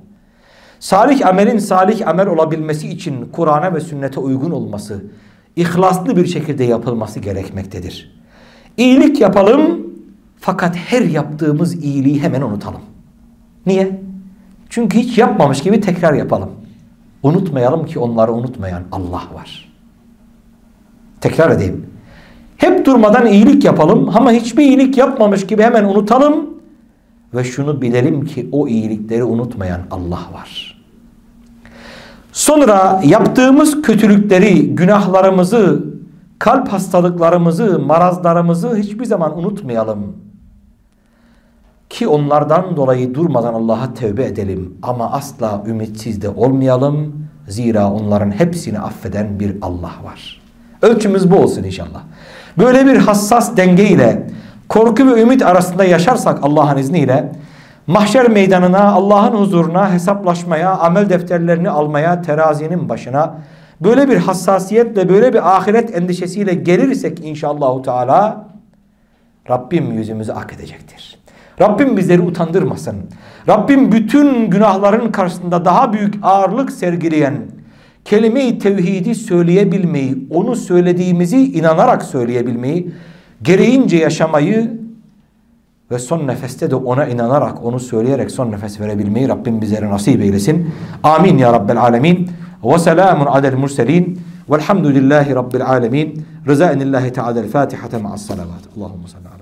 Salih amelin salih amel olabilmesi için Kur'an'a ve sünnete uygun olması, ihlaslı bir şekilde yapılması gerekmektedir. İyilik yapalım fakat her yaptığımız iyiliği hemen unutalım. Niye? Çünkü hiç yapmamış gibi tekrar yapalım. Unutmayalım ki onları unutmayan Allah var. Tekrar edeyim. Hep durmadan iyilik yapalım ama hiçbir iyilik yapmamış gibi hemen unutalım. Ve şunu bilelim ki o iyilikleri unutmayan Allah var. Sonra yaptığımız kötülükleri, günahlarımızı, kalp hastalıklarımızı, marazlarımızı hiçbir zaman unutmayalım. Ki onlardan dolayı durmadan Allah'a tevbe edelim. Ama asla ümitsiz de olmayalım. Zira onların hepsini affeden bir Allah var. Ölçümüz bu olsun inşallah. Böyle bir hassas denge ile korku ve ümit arasında yaşarsak Allah'ın izniyle mahşer meydanına, Allah'ın huzuruna hesaplaşmaya, amel defterlerini almaya, terazinin başına böyle bir hassasiyetle, böyle bir ahiret endişesiyle gelirsek inşallahu teala Rabbim yüzümüzü ak edecektir. Rabbim bizleri utandırmasın. Rabbim bütün günahların karşısında daha büyük ağırlık sergileyen kelime-i tevhidi söyleyebilmeyi, onu söylediğimizi inanarak söyleyebilmeyi, gereğince yaşamayı ve son nefeste de ona inanarak, onu söyleyerek son nefes verebilmeyi Rabbim bizlere nasip eylesin. Amin ya Rabbel alemin. Ve selamun alel murselin. Velhamdülillahi Rabbil alemin. Rızaenillahi teala el-Fatihate ma'as salavat. Allahümme salli ala.